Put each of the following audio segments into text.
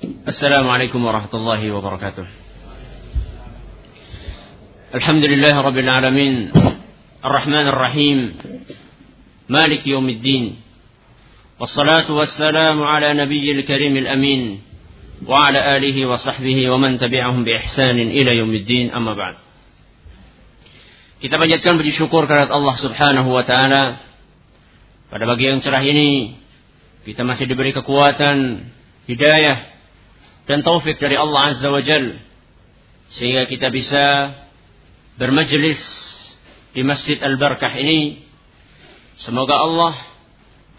السلام عليكم ورحمة الله وبركاته. الحمد لله رب العالمين. الرحمن الرحيم. مالك يوم الدين. والصلاة والسلام على نبي الكريم الأمين وعلى آله وصحبه ومن تبعهم بإحسان إلى يوم الدين. أما بعد. Kita panjatkan puji syukur kepada Allah Subhanahu wa taala. Pada pagi yang cerah ini kita masih diberi kekuatan, hidayah dan taufik dari Allah Azza wa Jal sehingga kita bisa bermajlis di Masjid Al-Barakah ini. Semoga Allah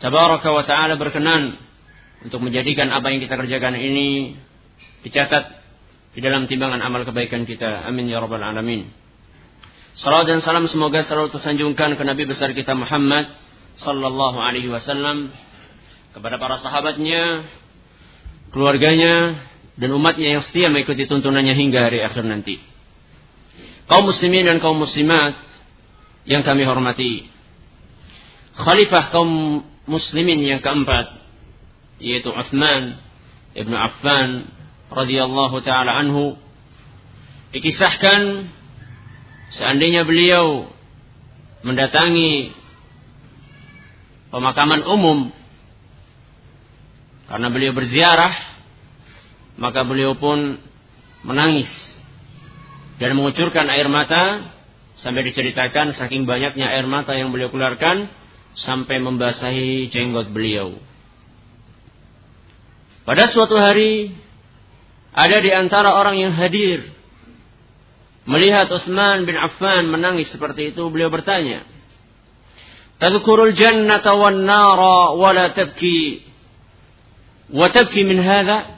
Tabaraka wa taala berkenan untuk menjadikan apa yang kita kerjakan ini dicatat di dalam timbangan amal kebaikan kita. Amin ya rabbal alamin. Salam dan salam semoga selalu tersanjungkan ke Nabi besar kita Muhammad sallallahu alaihi wasallam kepada para sahabatnya, keluarganya dan umatnya yang setia mengikuti tuntunannya hingga hari akhir nanti. Kaum muslimin dan kaum muslimat yang kami hormati. Khalifah kaum muslimin yang keempat yaitu Utsman Ibnu Affan radhiyallahu taala anhu dikisahkan Seandainya beliau mendatangi pemakaman umum karena beliau berziarah, maka beliau pun menangis dan mengucurkan air mata sampai diceritakan saking banyaknya air mata yang beliau keluarkan sampai membasahi jenggot beliau. Pada suatu hari ada di antara orang yang hadir Melihat Utsman bin Affan menangis seperti itu, beliau bertanya, "Tadhkurul jannata wan nara wa la tabki wa tabki min hadha?"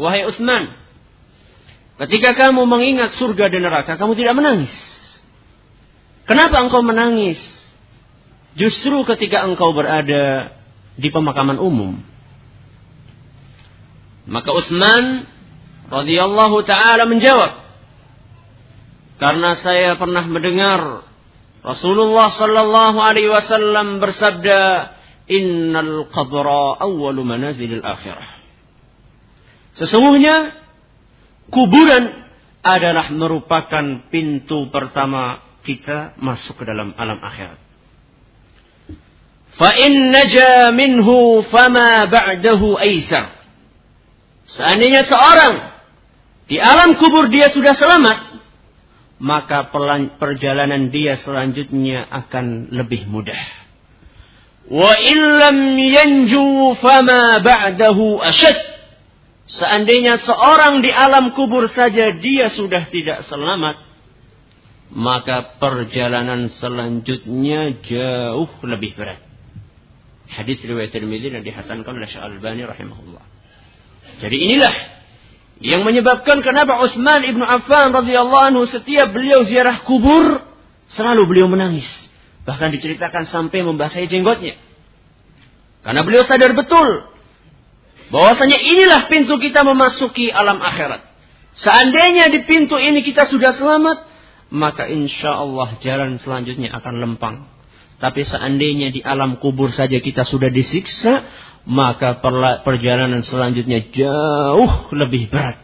Wahai Utsman, ketika kamu mengingat surga dan neraka, kamu tidak menangis. Kenapa engkau menangis? Justru ketika engkau berada di pemakaman umum. Maka Utsman radhiyallahu taala menjawab, karena saya pernah mendengar Rasulullah sallallahu alaihi wasallam bersabda, "Innal qabra awwalu manazilil akhirah." Sesungguhnya kuburan adalah merupakan pintu pertama kita masuk ke dalam alam akhirat. Fa in naja minhu fama ba'dahu aisar. Seandainya seorang di alam kubur dia sudah selamat, maka perjalanan dia selanjutnya akan lebih mudah. Wa illam yanju fama ba'dahu ashad. Seandainya seorang di alam kubur saja dia sudah tidak selamat, maka perjalanan selanjutnya jauh lebih berat. Hadis riwayat Tirmidzi dan dihasankan oleh Syekh Al-Albani rahimahullah. Jadi inilah yang menyebabkan kenapa Utsman ibnu Affan radhiyallahu anhu setiap beliau ziarah kubur selalu beliau menangis. Bahkan diceritakan sampai membasahi jenggotnya. Karena beliau sadar betul bahwasanya inilah pintu kita memasuki alam akhirat. Seandainya di pintu ini kita sudah selamat, maka insya Allah jalan selanjutnya akan lempang. Tapi seandainya di alam kubur saja kita sudah disiksa, maka perjalanan selanjutnya jauh lebih berat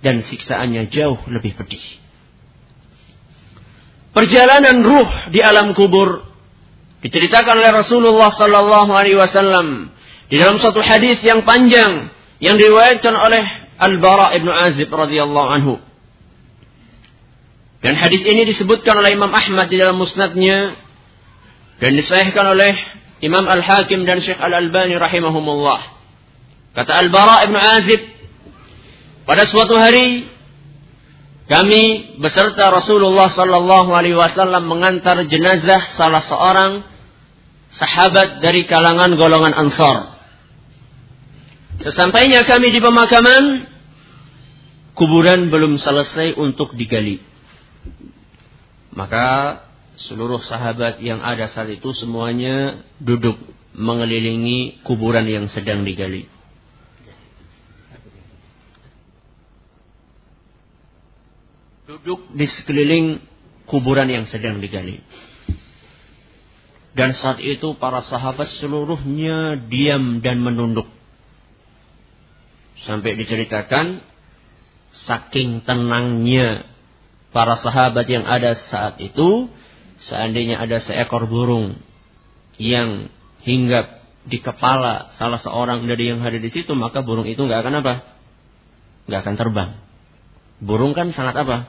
dan siksaannya jauh lebih pedih. Perjalanan ruh di alam kubur diceritakan oleh Rasulullah sallallahu alaihi wasallam di dalam satu hadis yang panjang yang diriwayatkan oleh Al-Bara ibnu Azib radhiyallahu anhu. Dan hadis ini disebutkan oleh Imam Ahmad di dalam musnadnya dan disahihkan oleh Imam Al-Hakim dan Syekh Al-Albani rahimahumullah. Kata Al-Bara ibn Azib, pada suatu hari kami beserta Rasulullah sallallahu alaihi wasallam mengantar jenazah salah seorang sahabat dari kalangan golongan Ansar. Sesampainya kami di pemakaman, kuburan belum selesai untuk digali. Maka seluruh sahabat yang ada saat itu semuanya duduk mengelilingi kuburan yang sedang digali. Duduk di sekeliling kuburan yang sedang digali. Dan saat itu para sahabat seluruhnya diam dan menunduk. Sampai diceritakan saking tenangnya para sahabat yang ada saat itu, seandainya ada seekor burung yang hinggap di kepala salah seorang dari yang hadir di situ, maka burung itu nggak akan apa? Nggak akan terbang. Burung kan sangat apa?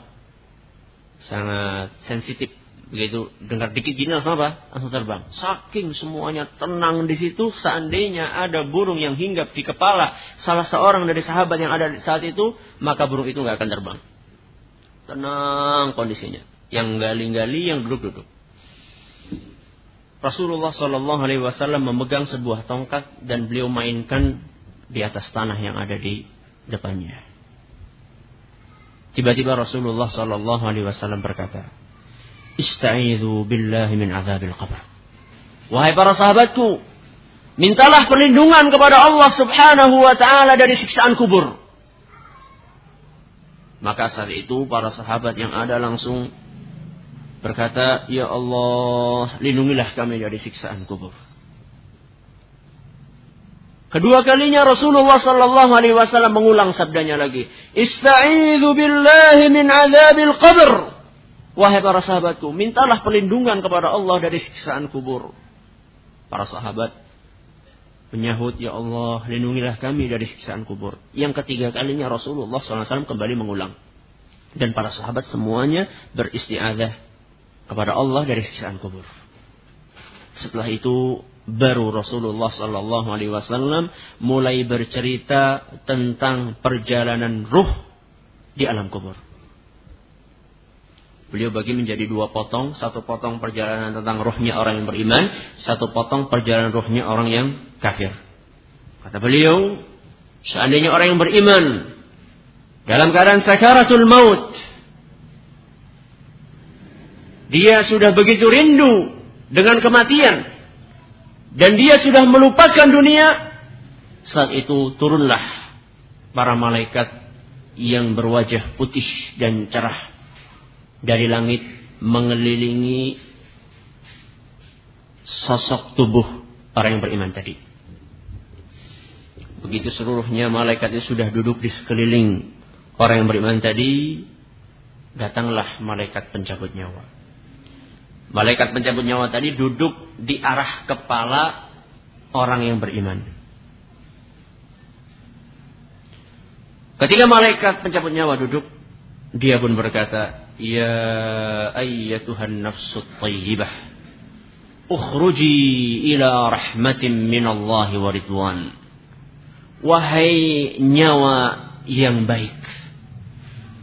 Sangat sensitif. Begitu dengar dikit gini langsung apa? Langsung terbang. Saking semuanya tenang di situ, seandainya ada burung yang hinggap di kepala salah seorang dari sahabat yang ada saat itu, maka burung itu nggak akan terbang. Tenang kondisinya. Yang gali-gali, yang duduk-duduk. Rasulullah Shallallahu Alaihi Wasallam memegang sebuah tongkat dan beliau mainkan di atas tanah yang ada di depannya. Tiba-tiba Rasulullah Shallallahu Alaihi Wasallam berkata, Istaizu billahi min azabil qabr. Wahai para sahabatku, mintalah perlindungan kepada Allah Subhanahu wa taala dari siksaan kubur. Maka saat itu para sahabat yang ada langsung berkata, "Ya Allah, lindungilah kami dari siksaan kubur." Kedua kalinya Rasulullah sallallahu alaihi wasallam mengulang sabdanya lagi, "Ista'idzu billahi min azabil qabr." Wahai para sahabatku, mintalah perlindungan kepada Allah dari siksaan kubur. Para sahabat menyahut, Ya Allah, lindungilah kami dari siksaan kubur. Yang ketiga kalinya Rasulullah SAW kembali mengulang. Dan para sahabat semuanya beristiadah kepada Allah dari siksaan kubur. Setelah itu baru Rasulullah Wasallam mulai bercerita tentang perjalanan ruh di alam kubur. Beliau bagi menjadi dua potong, satu potong perjalanan tentang ruhnya orang yang beriman, satu potong perjalanan ruhnya orang yang kafir. Kata beliau, seandainya orang yang beriman dalam keadaan sakaratul maut, dia sudah begitu rindu dengan kematian. Dan dia sudah melupakan dunia. Saat itu turunlah para malaikat yang berwajah putih dan cerah dari langit mengelilingi sosok tubuh orang yang beriman tadi. Begitu seluruhnya malaikat itu sudah duduk di sekeliling orang yang beriman tadi, datanglah malaikat pencabut nyawa. Malaikat pencabut nyawa tadi duduk di arah kepala orang yang beriman. Ketika malaikat pencabut nyawa duduk, dia pun berkata, Ya ayyatuhan nafsut tayyibah, ukhruji ila rahmatin minallahi wa ridwan. Wahai nyawa yang baik,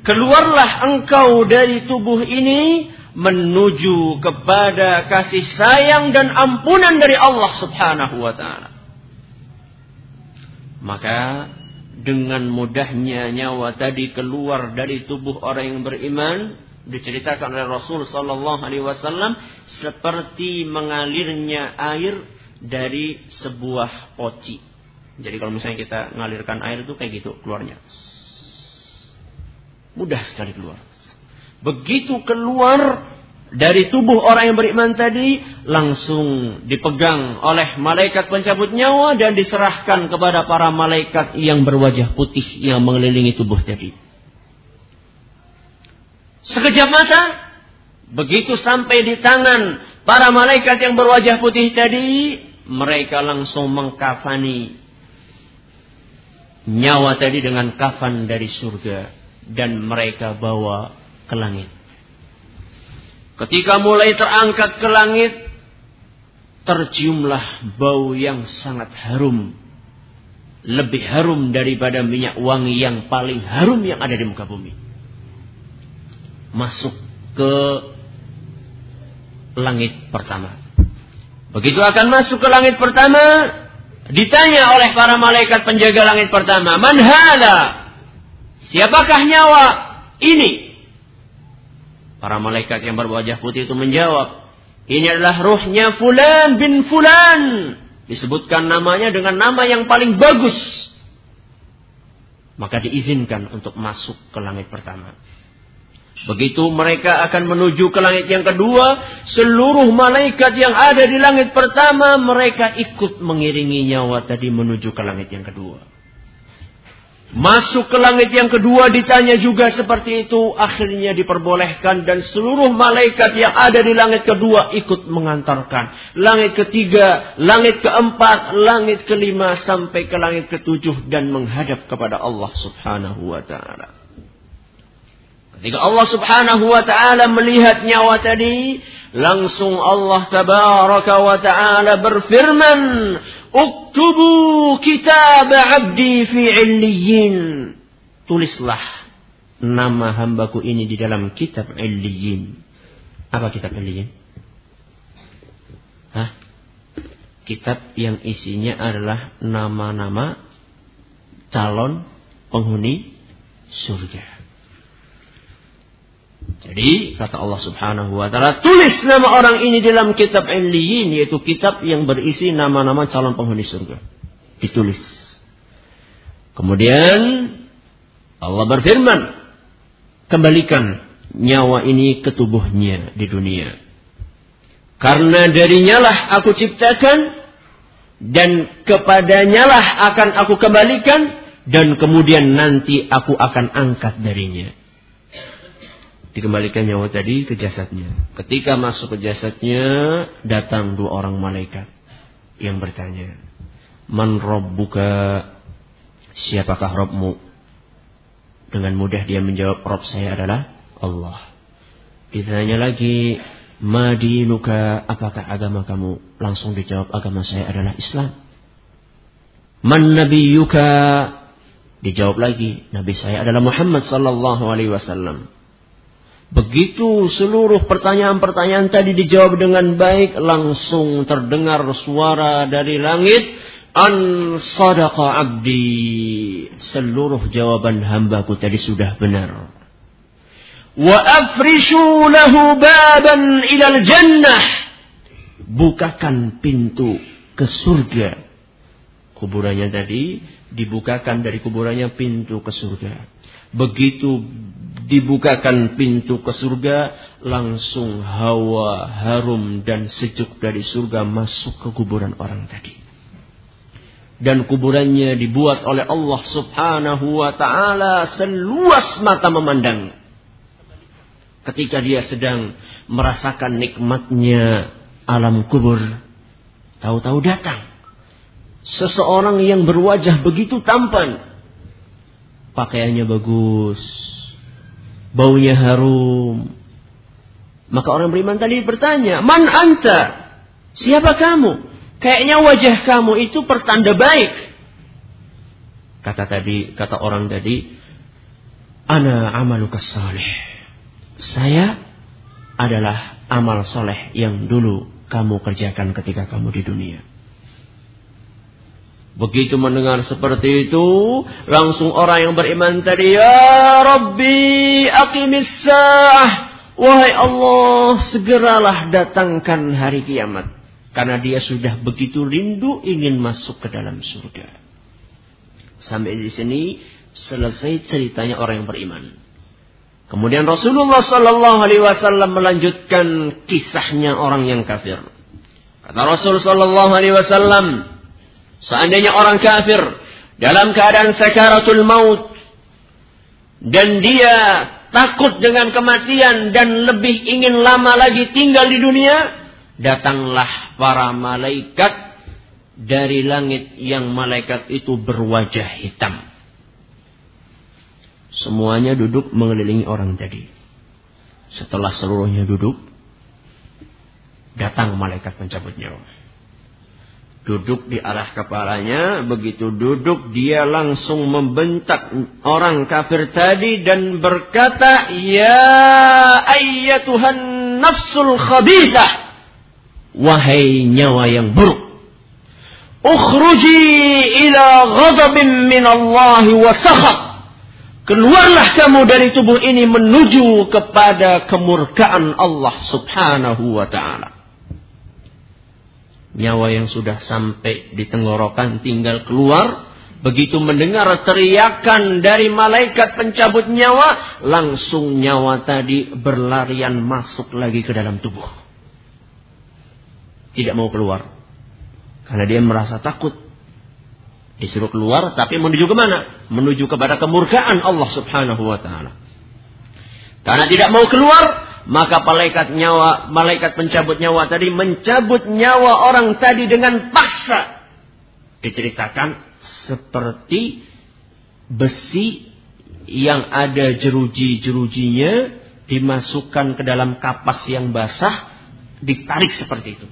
keluarlah engkau dari tubuh ini menuju kepada kasih sayang dan ampunan dari Allah Subhanahu wa taala. Maka dengan mudahnya nyawa tadi keluar dari tubuh orang yang beriman diceritakan oleh Rasul sallallahu alaihi wasallam seperti mengalirnya air dari sebuah poci. Jadi kalau misalnya kita mengalirkan air itu kayak gitu keluarnya. Mudah sekali keluar. Begitu keluar dari tubuh orang yang beriman tadi langsung dipegang oleh malaikat pencabut nyawa dan diserahkan kepada para malaikat yang berwajah putih yang mengelilingi tubuh tadi. Sekejap mata, begitu sampai di tangan para malaikat yang berwajah putih tadi, mereka langsung mengkafani nyawa tadi dengan kafan dari surga dan mereka bawa ke langit. Ketika mulai terangkat ke langit, terciumlah bau yang sangat harum. Lebih harum daripada minyak wangi yang paling harum yang ada di muka bumi. Masuk ke langit pertama. Begitu akan masuk ke langit pertama, ditanya oleh para malaikat penjaga langit pertama, "Man Siapakah nyawa ini? Para malaikat yang berwajah putih itu menjawab, ini adalah ruhnya Fulan bin Fulan. Disebutkan namanya dengan nama yang paling bagus. Maka diizinkan untuk masuk ke langit pertama. Begitu mereka akan menuju ke langit yang kedua, seluruh malaikat yang ada di langit pertama, mereka ikut mengiringi nyawa tadi menuju ke langit yang kedua. Masuk ke langit yang kedua ditanya juga seperti itu. Akhirnya diperbolehkan dan seluruh malaikat yang ada di langit kedua ikut mengantarkan. Langit ketiga, langit keempat, langit kelima sampai ke langit ketujuh dan menghadap kepada Allah subhanahu wa ta'ala. Ketika Allah subhanahu wa ta'ala melihat nyawa tadi, langsung Allah tabaraka wa ta'ala berfirman, Uktubu kitab abdi fi illiyin. Tulislah nama hambaku ini di dalam kitab illiyin. Apa kitab illiyin? Hah? Kitab yang isinya adalah nama-nama calon penghuni surga. Jadi kata Allah Subhanahu wa taala, tulis nama orang ini dalam kitab Illiyin yaitu kitab yang berisi nama-nama calon penghuni surga. Ditulis. Kemudian Allah berfirman, kembalikan nyawa ini ke tubuhnya di dunia. Karena darinya lah aku ciptakan dan kepadanya lah akan aku kembalikan dan kemudian nanti aku akan angkat darinya dikembalikan nyawa tadi ke jasadnya. Ketika masuk ke jasadnya, datang dua orang malaikat yang bertanya, Man Robbuka, siapakah Robmu? Dengan mudah dia menjawab, Rob saya adalah Allah. Ditanya lagi, Madinuka, apakah agama kamu? Langsung dijawab, agama saya adalah Islam. Man Nabiyuka, dijawab lagi, Nabi saya adalah Muhammad sallallahu alaihi wasallam. Begitu seluruh pertanyaan-pertanyaan tadi dijawab dengan baik, langsung terdengar suara dari langit, An sadaqa abdi. Seluruh jawaban hambaku tadi sudah benar. Wa afrishu lahu baban ilal jannah. Bukakan pintu ke surga. Kuburannya tadi dibukakan dari kuburannya pintu ke surga. Begitu dibukakan pintu ke surga, langsung hawa harum dan sejuk dari surga masuk ke kuburan orang tadi. Dan kuburannya dibuat oleh Allah subhanahu wa ta'ala seluas mata memandang. Ketika dia sedang merasakan nikmatnya alam kubur. Tahu-tahu datang. Seseorang yang berwajah begitu tampan pakaiannya bagus, baunya harum. Maka orang beriman tadi bertanya, "Man anta? Siapa kamu?" Kayaknya wajah kamu itu pertanda baik. Kata tadi, kata orang tadi, "Ana amaluka salih." Saya adalah amal soleh yang dulu kamu kerjakan ketika kamu di dunia. Begitu mendengar seperti itu, langsung orang yang beriman tadi, Ya Rabbi, aqimis sa'ah. Wahai Allah, segeralah datangkan hari kiamat. Karena dia sudah begitu rindu ingin masuk ke dalam surga. Sampai di sini selesai ceritanya orang yang beriman. Kemudian Rasulullah Sallallahu Alaihi Wasallam melanjutkan kisahnya orang yang kafir. Kata Rasul Sallallahu Alaihi Wasallam, Seandainya orang kafir dalam keadaan sakaratul maut dan dia takut dengan kematian dan lebih ingin lama lagi tinggal di dunia, datanglah para malaikat dari langit yang malaikat itu berwajah hitam. Semuanya duduk mengelilingi orang tadi. Setelah seluruhnya duduk, datang malaikat pencabut nyawa duduk di arah kepalanya. Begitu duduk dia langsung membentak orang kafir tadi dan berkata, Ya ayyatuhan nafsul khabisah. Wahai nyawa yang buruk. Ukhruji ila ghadabin min Allah wa sakhat. Keluarlah kamu dari tubuh ini menuju kepada kemurkaan Allah subhanahu wa ta'ala nyawa yang sudah sampai di tenggorokan tinggal keluar. Begitu mendengar teriakan dari malaikat pencabut nyawa, langsung nyawa tadi berlarian masuk lagi ke dalam tubuh. Tidak mau keluar. Karena dia merasa takut. Disuruh keluar tapi menuju ke mana? Menuju kepada kemurkaan Allah Subhanahu wa taala. Karena tidak mau keluar, maka malaikat nyawa, malaikat pencabut nyawa tadi mencabut nyawa orang tadi dengan paksa. Diceritakan seperti besi yang ada jeruji-jerujinya dimasukkan ke dalam kapas yang basah, ditarik seperti itu.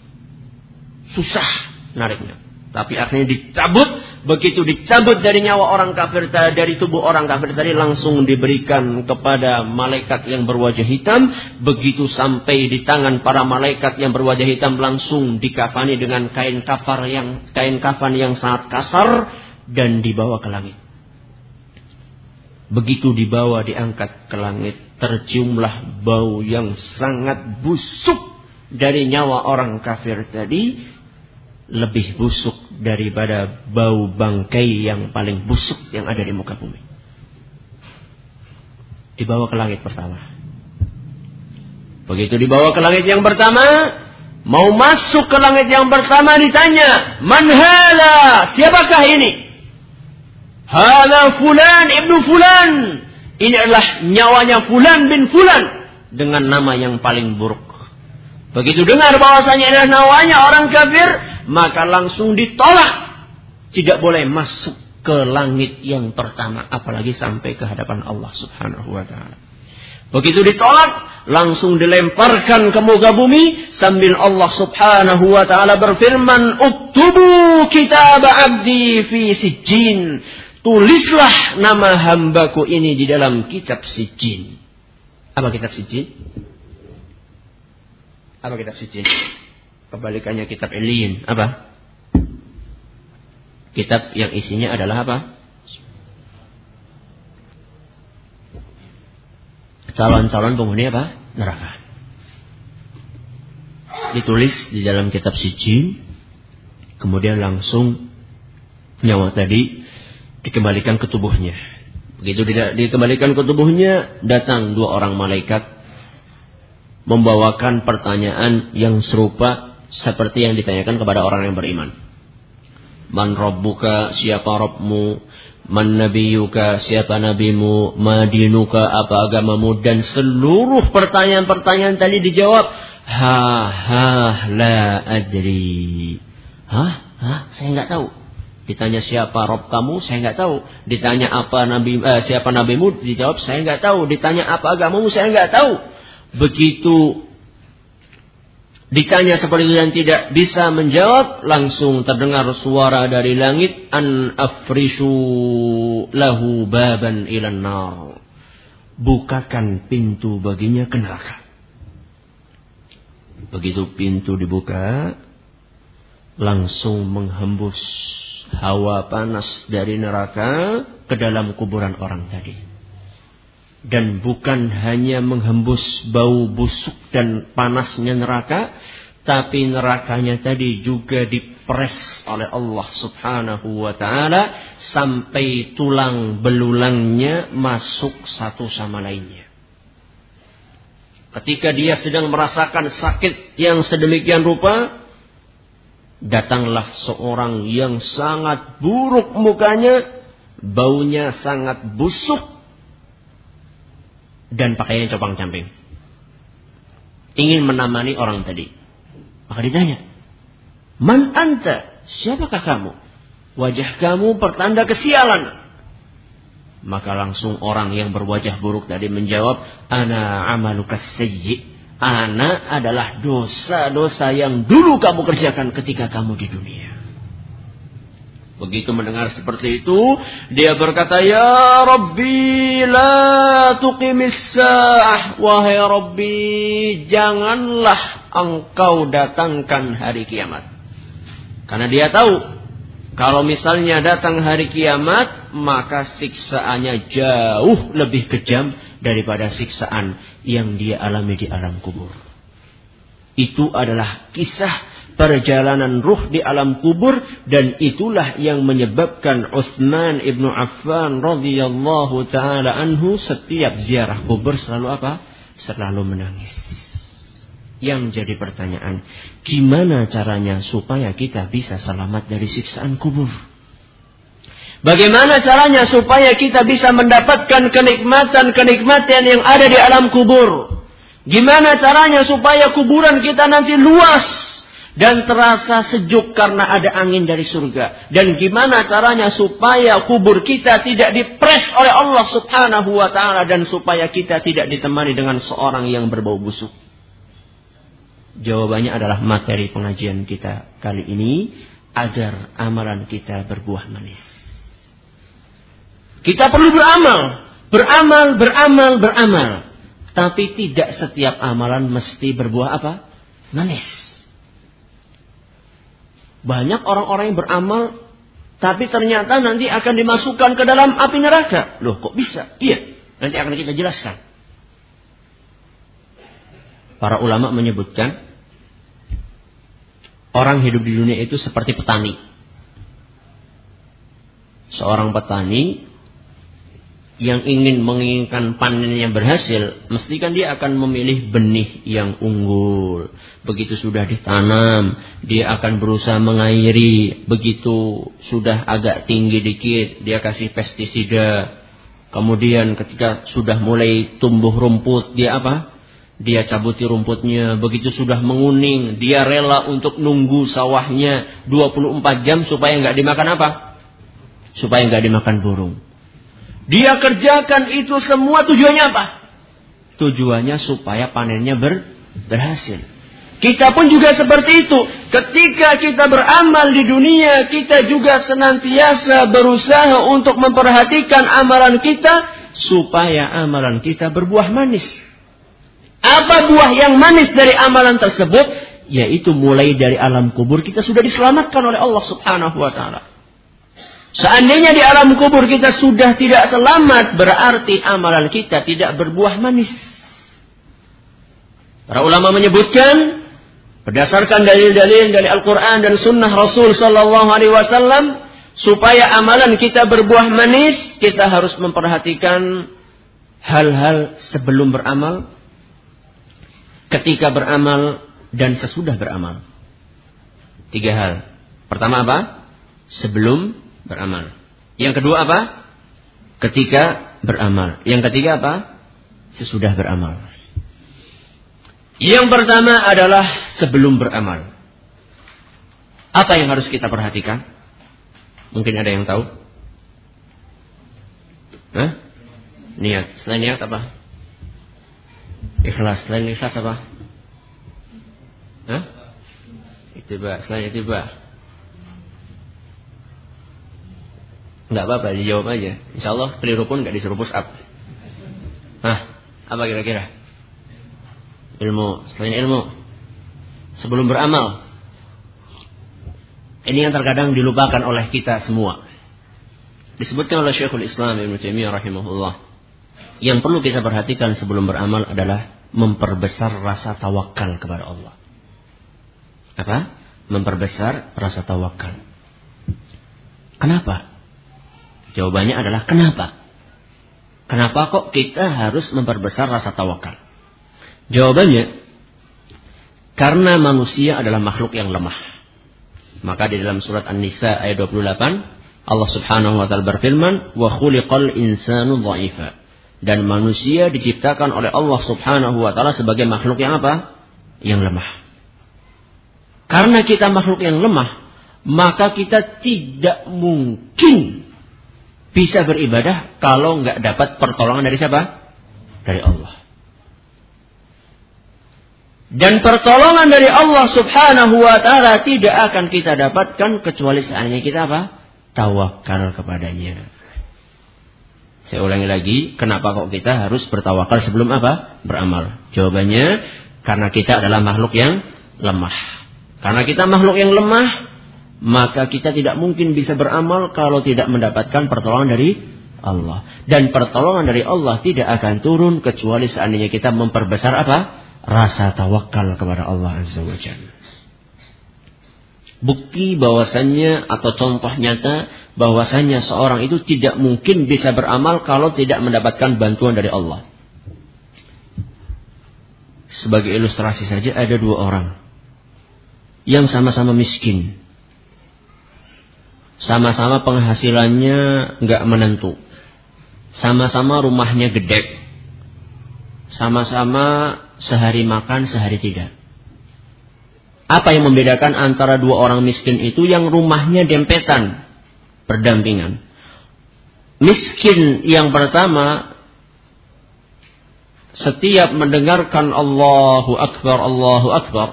Susah nariknya. Tapi akhirnya dicabut, begitu dicabut dari nyawa orang kafir tadi, dari tubuh orang kafir tadi langsung diberikan kepada malaikat yang berwajah hitam, begitu sampai di tangan para malaikat yang berwajah hitam langsung dikafani dengan kain kafar yang kain kafan yang sangat kasar dan dibawa ke langit. Begitu dibawa diangkat ke langit, terciumlah bau yang sangat busuk dari nyawa orang kafir tadi lebih busuk daripada bau bangkai yang paling busuk yang ada di muka bumi. Dibawa ke langit pertama. Begitu dibawa ke langit yang pertama, mau masuk ke langit yang pertama ditanya, "Manhala? Siapakah ini?" Hala fulan ibnu fulan. Ini adalah nyawanya fulan bin fulan. Dengan nama yang paling buruk. Begitu dengar bahwasanya adalah nyawanya orang kafir. Maka langsung ditolak. Tidak boleh masuk ke langit yang pertama. Apalagi sampai ke hadapan Allah subhanahu wa ta'ala. Begitu ditolak, langsung dilemparkan ke muka bumi sambil Allah Subhanahu wa taala berfirman, "Uktubu kitab abdi fi sijjin." Tulislah nama hambaku ini di dalam kitab sijin. Apa kitab sijin? Apa kitab sijin? Kebalikannya kitab Eliyin. Apa? Kitab yang isinya adalah apa? Calon-calon penghuni apa? Neraka. Ditulis di dalam kitab sijin. Kemudian langsung nyawa tadi dikembalikan ke tubuhnya. Begitu dikembalikan ke tubuhnya, datang dua orang malaikat membawakan pertanyaan yang serupa seperti yang ditanyakan kepada orang yang beriman. Man Rabbuka, siapa Rabbmu? Man Nabiyuka, siapa nabimu? Madinuka, apa agamamu? Dan seluruh pertanyaan-pertanyaan tadi dijawab. Ha, ha, la adri. Hah? Hah? Saya nggak tahu. Ditanya siapa Rob kamu, saya nggak tahu. Ditanya apa nabi eh, siapa nabimu, dijawab saya nggak tahu. Ditanya apa agamamu, saya nggak tahu. Begitu ditanya seperti itu dan tidak bisa menjawab, langsung terdengar suara dari langit an afrishu lahu baban ilan nar. Bukakan pintu baginya ke neraka. Begitu pintu dibuka, langsung menghembus hawa panas dari neraka ke dalam kuburan orang tadi. Dan bukan hanya menghembus bau busuk dan panasnya neraka, tapi nerakanya tadi juga dipres oleh Allah Subhanahu wa taala sampai tulang belulangnya masuk satu sama lainnya. Ketika dia sedang merasakan sakit yang sedemikian rupa, datanglah seorang yang sangat buruk mukanya, baunya sangat busuk, dan pakaiannya copang-camping. Ingin menamani orang tadi. Maka ditanya, Man anta? Siapakah kamu? Wajah kamu pertanda kesialan. Maka langsung orang yang berwajah buruk tadi menjawab, Ana amalukas sayyi anak adalah dosa-dosa yang dulu kamu kerjakan ketika kamu di dunia. Begitu mendengar seperti itu, dia berkata, Ya Rabbi, la tuqimis sa'ah. Wahai Rabbi, janganlah engkau datangkan hari kiamat. Karena dia tahu, kalau misalnya datang hari kiamat, maka siksaannya jauh lebih kejam daripada siksaan yang dia alami di alam kubur. Itu adalah kisah perjalanan ruh di alam kubur dan itulah yang menyebabkan Utsman ibnu Affan radhiyallahu taala anhu setiap ziarah kubur selalu apa? Selalu menangis. Yang jadi pertanyaan, gimana caranya supaya kita bisa selamat dari siksaan kubur? Bagaimana caranya supaya kita bisa mendapatkan kenikmatan-kenikmatan yang ada di alam kubur? Gimana caranya supaya kuburan kita nanti luas dan terasa sejuk karena ada angin dari surga? Dan gimana caranya supaya kubur kita tidak dipres oleh Allah Subhanahu wa taala dan supaya kita tidak ditemani dengan seorang yang berbau busuk? Jawabannya adalah materi pengajian kita kali ini agar amalan kita berbuah manis. Kita perlu beramal, beramal, beramal, beramal. Tapi tidak setiap amalan mesti berbuah apa? Manis. Banyak orang-orang yang beramal, tapi ternyata nanti akan dimasukkan ke dalam api neraka. Loh, kok bisa? Iya, nanti akan kita jelaskan. Para ulama menyebutkan, orang hidup di dunia itu seperti petani. Seorang petani yang ingin menginginkan panennya berhasil, mesti kan dia akan memilih benih yang unggul. Begitu sudah ditanam, dia akan berusaha mengairi. Begitu sudah agak tinggi dikit, dia kasih pestisida. Kemudian ketika sudah mulai tumbuh rumput, dia apa? Dia cabuti rumputnya. Begitu sudah menguning, dia rela untuk nunggu sawahnya 24 jam supaya nggak dimakan apa? Supaya nggak dimakan burung. Dia kerjakan itu semua tujuannya apa? Tujuannya supaya panennya ber, berhasil. Kita pun juga seperti itu. Ketika kita beramal di dunia, kita juga senantiasa berusaha untuk memperhatikan amalan kita supaya amalan kita berbuah manis. Apa buah yang manis dari amalan tersebut? Yaitu mulai dari alam kubur kita sudah diselamatkan oleh Allah Subhanahu wa taala. Seandainya di alam kubur kita sudah tidak selamat, berarti amalan kita tidak berbuah manis. Para ulama menyebutkan berdasarkan dalil-dalil dari Al-Quran dan Sunnah Rasul Sallallahu Alaihi Wasallam supaya amalan kita berbuah manis, kita harus memperhatikan hal-hal sebelum beramal, ketika beramal dan sesudah beramal. Tiga hal. Pertama apa? Sebelum beramal. Yang kedua apa? Ketika beramal. Yang ketiga apa? Sesudah beramal. Yang pertama adalah sebelum beramal. Apa yang harus kita perhatikan? Mungkin ada yang tahu? Hah? Niat. Selain niat apa? Ikhlas. Selain ikhlas apa? Hah? Itiba. Selain itiba. Enggak apa-apa, dijawab aja. Insya Allah keliru pun nggak disuruh push up. Hah, apa kira-kira? Ilmu, selain ilmu. Sebelum beramal. Ini yang terkadang dilupakan oleh kita semua. Disebutkan oleh Syekhul Islam Ibn Taimiyah rahimahullah. Yang perlu kita perhatikan sebelum beramal adalah memperbesar rasa tawakal kepada Allah. Apa? Memperbesar rasa tawakal. Kenapa? Jawabannya adalah kenapa? Kenapa kok kita harus memperbesar rasa tawakal? Jawabannya, karena manusia adalah makhluk yang lemah. Maka di dalam surat An-Nisa ayat 28, Allah Subhanahu wa taala berfirman, "Wa khuliqal insanu dha'ifa." Dan manusia diciptakan oleh Allah Subhanahu wa taala sebagai makhluk yang apa? Yang lemah. Karena kita makhluk yang lemah, maka kita tidak mungkin bisa beribadah kalau nggak dapat pertolongan dari siapa? Dari Allah. Dan pertolongan dari Allah subhanahu wa ta'ala tidak akan kita dapatkan kecuali seandainya kita apa? Tawakal kepadanya. Saya ulangi lagi, kenapa kok kita harus bertawakal sebelum apa? Beramal. Jawabannya, karena kita adalah makhluk yang lemah. Karena kita makhluk yang lemah, maka kita tidak mungkin bisa beramal kalau tidak mendapatkan pertolongan dari Allah. Dan pertolongan dari Allah tidak akan turun kecuali seandainya kita memperbesar apa? Rasa tawakal kepada Allah Azza wa Jalla. Bukti bahwasannya atau contoh nyata bahwasannya seorang itu tidak mungkin bisa beramal kalau tidak mendapatkan bantuan dari Allah. Sebagai ilustrasi saja ada dua orang yang sama-sama miskin Sama-sama penghasilannya nggak menentu. Sama-sama rumahnya gede. Sama-sama sehari makan, sehari tidak. Apa yang membedakan antara dua orang miskin itu yang rumahnya dempetan, berdampingan. Miskin yang pertama setiap mendengarkan Allahu Akbar, Allahu Akbar,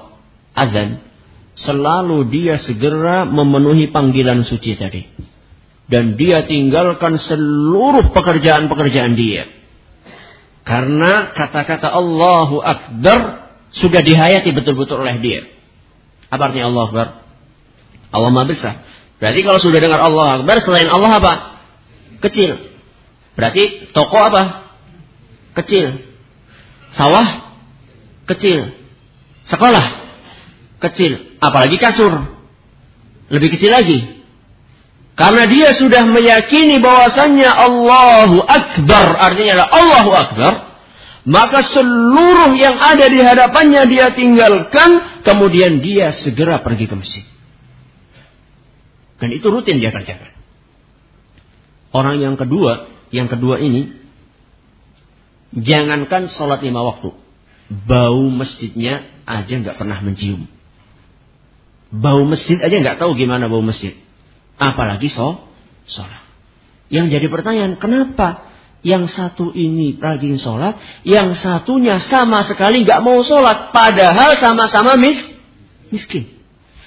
azan, selalu dia segera memenuhi panggilan suci tadi. Dan dia tinggalkan seluruh pekerjaan-pekerjaan dia. Karena kata-kata Allahu Akbar sudah dihayati betul-betul oleh dia. Apa artinya Allah Akbar? Allah Maha Besar. Berarti kalau sudah dengar Allah Akbar, selain Allah apa? Kecil. Berarti toko apa? Kecil. Sawah? Kecil. Sekolah? Kecil. Apalagi kasur. Lebih kecil lagi. Karena dia sudah meyakini bahwasannya Allahu Akbar. Artinya adalah Allahu Akbar. Maka seluruh yang ada di hadapannya dia tinggalkan. Kemudian dia segera pergi ke masjid. Dan itu rutin dia kerjakan. Orang yang kedua, yang kedua ini, jangankan sholat lima waktu, bau masjidnya aja nggak pernah mencium. Bau masjid aja nggak tahu gimana bau masjid. Apalagi so, sholat. Yang jadi pertanyaan, kenapa yang satu ini rajin sholat, yang satunya sama sekali nggak mau sholat, padahal sama-sama mis miskin.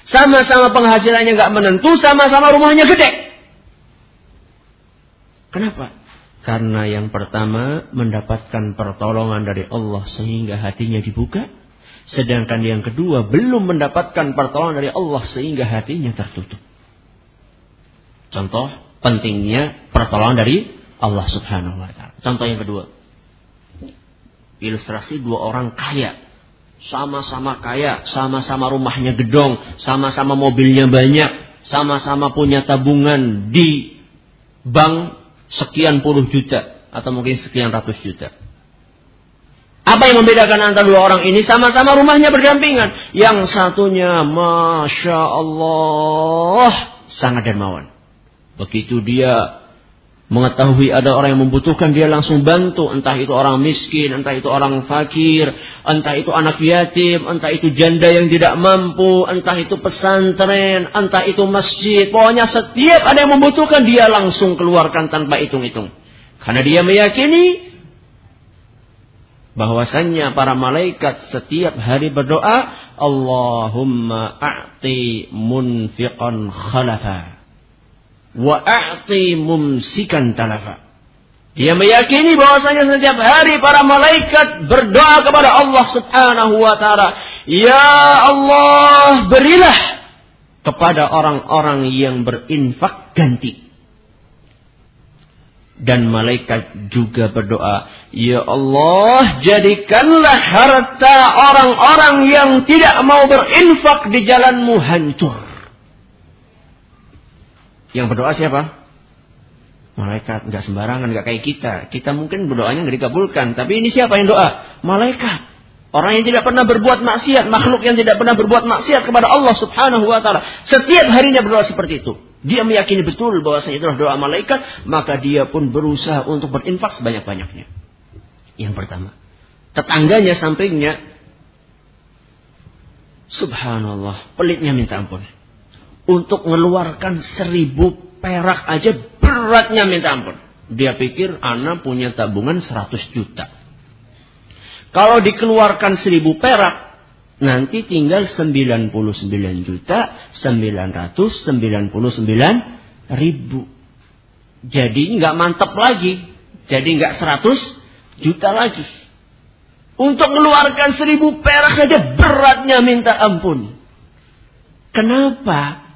Sama-sama penghasilannya nggak menentu, sama-sama rumahnya gede. Kenapa? Karena yang pertama mendapatkan pertolongan dari Allah sehingga hatinya dibuka. Sedangkan yang kedua belum mendapatkan pertolongan dari Allah sehingga hatinya tertutup. Contoh pentingnya pertolongan dari Allah subhanahu wa ta'ala. Contoh yang kedua. Ilustrasi dua orang kaya sama-sama kaya, sama-sama rumahnya gedong, sama-sama mobilnya banyak, sama-sama punya tabungan di bank sekian puluh juta atau mungkin sekian ratus juta. Apa yang membedakan antara dua orang ini? Sama-sama rumahnya berdampingan. Yang satunya, masya Allah, sangat dermawan. Begitu dia mengetahui ada orang yang membutuhkan dia langsung bantu entah itu orang miskin entah itu orang fakir entah itu anak yatim entah itu janda yang tidak mampu entah itu pesantren entah itu masjid pokoknya setiap ada yang membutuhkan dia langsung keluarkan tanpa hitung-hitung karena dia meyakini bahwasannya para malaikat setiap hari berdoa Allahumma a'ti munfiqan khalafa wa a'ti mumsikan talafa. Dia meyakini bahwasanya setiap hari para malaikat berdoa kepada Allah Subhanahu wa taala, "Ya Allah, berilah kepada orang-orang yang berinfak ganti." Dan malaikat juga berdoa, "Ya Allah, jadikanlah harta orang-orang yang tidak mau berinfak di jalanmu hancur." Yang berdoa siapa? Malaikat nggak sembarangan, nggak kayak kita. Kita mungkin berdoanya nggak dikabulkan, tapi ini siapa yang doa? Malaikat. Orang yang tidak pernah berbuat maksiat, makhluk yang tidak pernah berbuat maksiat kepada Allah Subhanahu wa taala. Setiap harinya berdoa seperti itu. Dia meyakini betul bahwa itu adalah doa malaikat, maka dia pun berusaha untuk berinfak sebanyak-banyaknya. Yang pertama. Tetangganya sampingnya Subhanallah, pelitnya minta ampun untuk mengeluarkan seribu perak aja beratnya minta ampun. Dia pikir anak punya tabungan seratus juta. Kalau dikeluarkan seribu perak, nanti tinggal sembilan puluh sembilan juta sembilan ratus sembilan puluh sembilan ribu. Jadi nggak mantap lagi. Jadi nggak seratus juta lagi. Untuk mengeluarkan seribu perak saja beratnya minta ampun. Kenapa?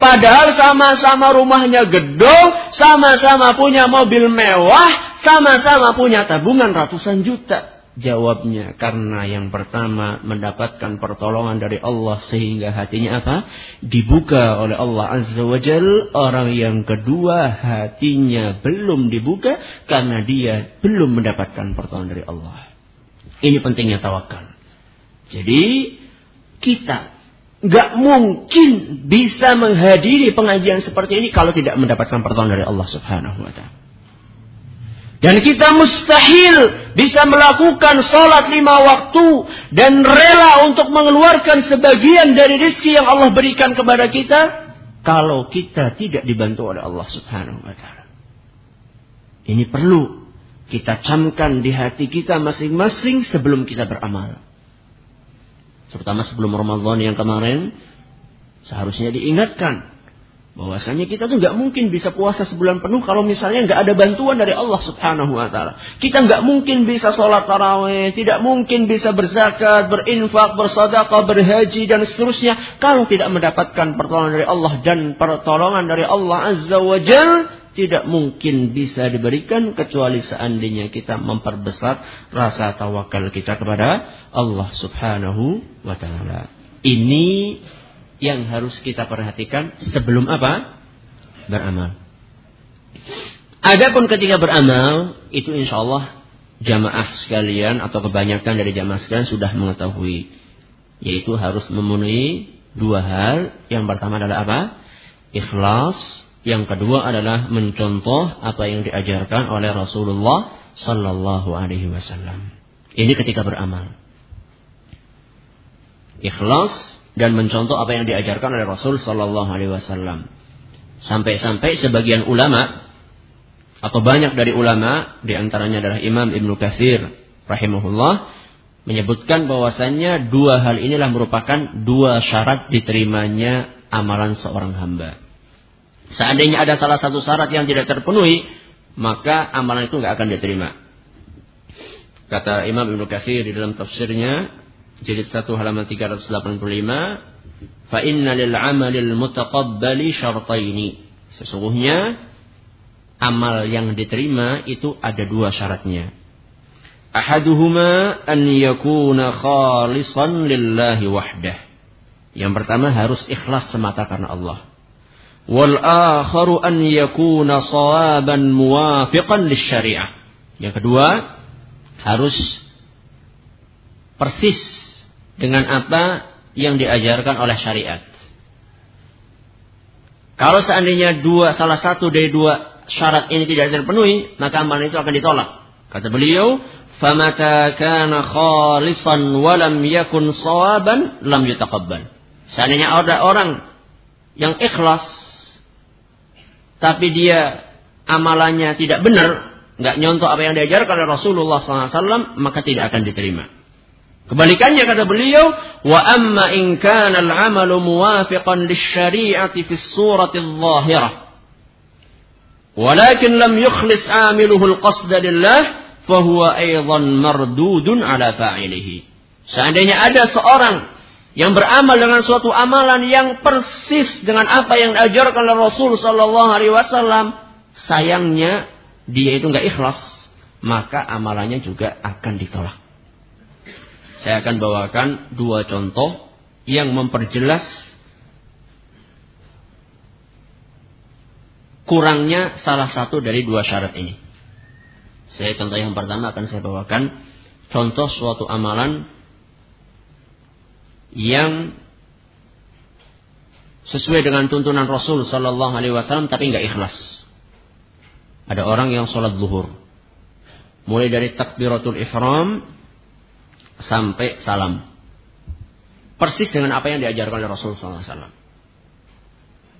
Padahal sama-sama rumahnya gedung, sama-sama punya mobil mewah, sama-sama punya tabungan ratusan juta. Jawabnya karena yang pertama mendapatkan pertolongan dari Allah sehingga hatinya apa? Dibuka oleh Allah Azza wa Jal. Orang yang kedua hatinya belum dibuka karena dia belum mendapatkan pertolongan dari Allah. Ini pentingnya tawakal. Jadi kita nggak mungkin bisa menghadiri pengajian seperti ini kalau tidak mendapatkan pertolongan dari Allah Subhanahu wa taala. Dan kita mustahil bisa melakukan sholat lima waktu dan rela untuk mengeluarkan sebagian dari rezeki yang Allah berikan kepada kita kalau kita tidak dibantu oleh Allah Subhanahu wa taala. Ini perlu kita camkan di hati kita masing-masing sebelum kita beramal. Terutama sebelum Ramadan yang kemarin, seharusnya diingatkan bahwasanya kita tuh nggak mungkin bisa puasa sebulan penuh kalau misalnya nggak ada bantuan dari Allah Subhanahu Wa Taala. Kita nggak mungkin bisa sholat taraweh, tidak mungkin bisa berzakat, berinfak, bersedekah, berhaji dan seterusnya kalau tidak mendapatkan pertolongan dari Allah dan pertolongan dari Allah Azza wa Jalla tidak mungkin bisa diberikan kecuali seandainya kita memperbesar rasa tawakal kita kepada Allah Subhanahu wa taala. Ini yang harus kita perhatikan sebelum apa? Beramal. Adapun ketika beramal, itu insya Allah jamaah sekalian atau kebanyakan dari jamaah sekalian sudah mengetahui. Yaitu harus memenuhi dua hal. Yang pertama adalah apa? Ikhlas yang kedua adalah mencontoh apa yang diajarkan oleh Rasulullah Sallallahu Alaihi Wasallam. Ini ketika beramal. Ikhlas dan mencontoh apa yang diajarkan oleh Rasul Sallallahu Alaihi Wasallam. Sampai-sampai sebagian ulama atau banyak dari ulama, di antaranya adalah Imam Ibnu Katsir rahimahullah menyebutkan bahwasannya dua hal inilah merupakan dua syarat diterimanya amalan seorang hamba. Seandainya ada salah satu syarat yang tidak terpenuhi, maka amalan itu nggak akan diterima. Kata Imam Ibnu Katsir di dalam tafsirnya, jilid 1 halaman 385, fa inna lil amalil mutaqabbali syartaini. Sesungguhnya amal yang diterima itu ada dua syaratnya. Ahaduhuma an yakuna khalisan lillahi wahdah. Yang pertama harus ikhlas semata karena Allah wal akharu an yakuna sawaban muwafiqan lisyariah. Yang kedua, harus persis dengan apa yang diajarkan oleh syariat. Kalau seandainya dua salah satu dari dua syarat ini tidak terpenuhi, maka amalan itu akan ditolak. Kata beliau, "Famata kana khalisan wa lam yakun sawaban lam yutaqabbal." Seandainya ada orang yang ikhlas tapi dia amalannya tidak benar, nggak nyontoh apa yang diajarkan oleh Rasulullah SAW, maka tidak akan diterima. Kebalikannya kata beliau, wa amma in kana al-amalu muwafiqan lisyari'ati fi surati adh-dhahirah. Walakin lam yukhlis amiluhu al-qasda lillah, fahuwa aydan mardudun ala fa'ilihi. Seandainya ada seorang yang beramal dengan suatu amalan yang persis dengan apa yang diajarkan oleh Rasul Shallallahu Alaihi Wasallam, sayangnya dia itu nggak ikhlas, maka amalannya juga akan ditolak. Saya akan bawakan dua contoh yang memperjelas kurangnya salah satu dari dua syarat ini. Saya contoh yang pertama akan saya bawakan contoh suatu amalan yang sesuai dengan tuntunan Rasul Sallallahu Alaihi Wasallam tapi nggak ikhlas. Ada orang yang sholat zuhur, mulai dari takbiratul ihram sampai salam, persis dengan apa yang diajarkan oleh Rasul Sallallahu Alaihi Wasallam.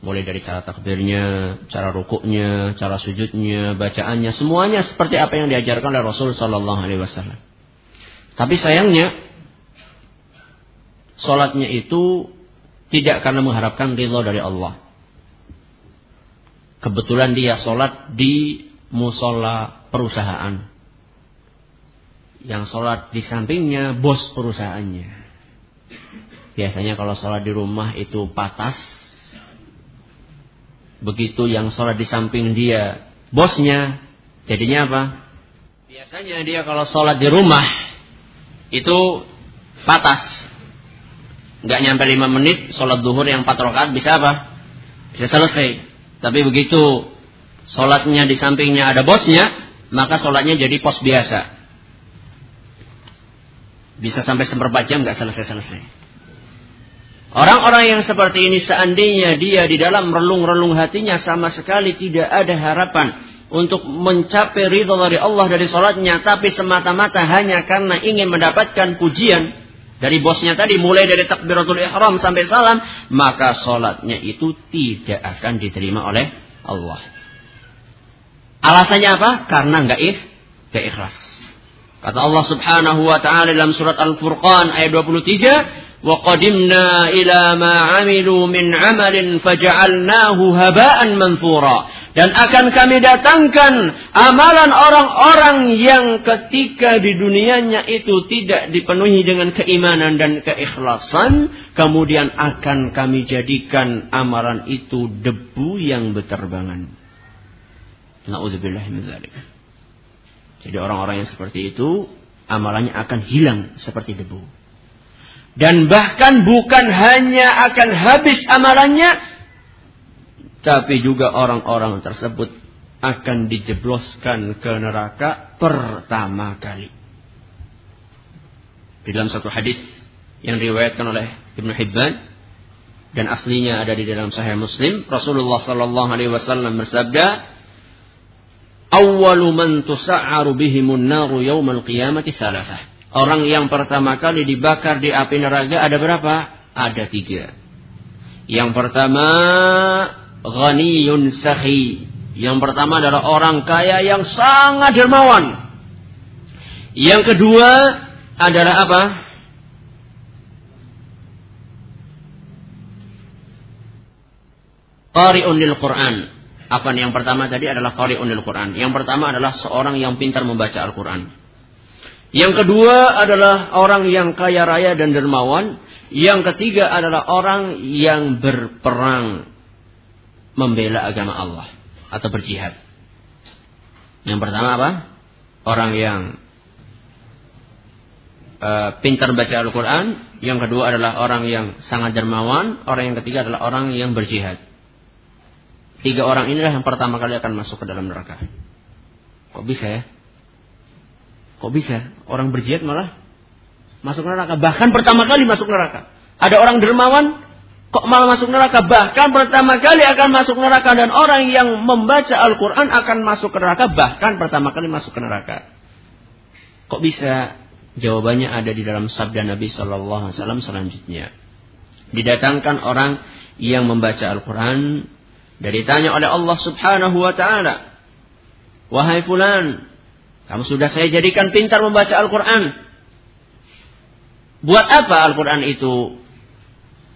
Mulai dari cara takbirnya, cara rukuknya, cara sujudnya, bacaannya, semuanya seperti apa yang diajarkan oleh Rasul Wasallam. Tapi sayangnya Sholatnya itu tidak karena mengharapkan ridho dari Allah. Kebetulan dia sholat di musola perusahaan. Yang sholat di sampingnya bos perusahaannya. Biasanya kalau sholat di rumah itu patas. Begitu yang sholat di samping dia bosnya. Jadinya apa? Biasanya dia kalau sholat di rumah itu patas nggak nyampe lima menit sholat duhur yang empat bisa apa? Bisa selesai. Tapi begitu sholatnya di sampingnya ada bosnya, maka sholatnya jadi pos biasa. Bisa sampai seperempat jam nggak selesai-selesai. Orang-orang yang seperti ini seandainya dia di dalam relung-relung hatinya sama sekali tidak ada harapan untuk mencapai ridho dari Allah dari sholatnya, tapi semata-mata hanya karena ingin mendapatkan pujian dari bosnya tadi, mulai dari takbiratul ihram sampai salam, maka sholatnya itu tidak akan diterima oleh Allah. Alasannya apa? Karena nggak ikhlas. Kata Allah Subhanahu wa taala dalam surat Al-Furqan ayat 23, "Wa qadimna ila ma 'amilu min 'amalin faj'alnahu haba'an manthura." Dan akan kami datangkan amalan orang-orang yang ketika di dunianya itu tidak dipenuhi dengan keimanan dan keikhlasan, kemudian akan kami jadikan amalan itu debu yang berterbangan. Nauzubillah min dzalik. Jadi orang-orang yang seperti itu amalannya akan hilang seperti debu. Dan bahkan bukan hanya akan habis amalannya, tapi juga orang-orang tersebut akan dijebloskan ke neraka pertama kali. Di dalam satu hadis yang diriwayatkan oleh Ibnu Hibban dan aslinya ada di dalam Sahih Muslim, Rasulullah Sallallahu Alaihi Wasallam bersabda, awwalu man tusa'aru bihimun naru yaumal qiyamati salasah. Orang yang pertama kali dibakar di api neraka ada berapa? Ada tiga. Yang pertama, ghaniyun sahi. Yang pertama adalah orang kaya yang sangat dermawan. Yang kedua adalah apa? Qari'un lil Qur'an apa yang pertama tadi adalah qari'un Quran. Yang pertama adalah seorang yang pintar membaca Al-Quran. Yang kedua adalah orang yang kaya raya dan dermawan. Yang ketiga adalah orang yang berperang membela agama Allah atau berjihad. Yang pertama apa? Orang yang uh, pintar baca Al-Quran. Yang kedua adalah orang yang sangat dermawan. Orang yang ketiga adalah orang yang berjihad. Tiga orang inilah yang pertama kali akan masuk ke dalam neraka. Kok bisa ya? Kok bisa? Orang berjihad malah masuk neraka. Bahkan pertama kali masuk neraka. Ada orang dermawan, kok malah masuk neraka. Bahkan pertama kali akan masuk neraka. Dan orang yang membaca Al-Quran akan masuk ke neraka. Bahkan pertama kali masuk ke neraka. Kok bisa? Jawabannya ada di dalam sabda Nabi Shallallahu Alaihi Wasallam selanjutnya. Didatangkan orang yang membaca Al-Quran dan ditanya oleh Allah subhanahu wa ta'ala. Wahai fulan, kamu sudah saya jadikan pintar membaca Al-Quran. Buat apa Al-Quran itu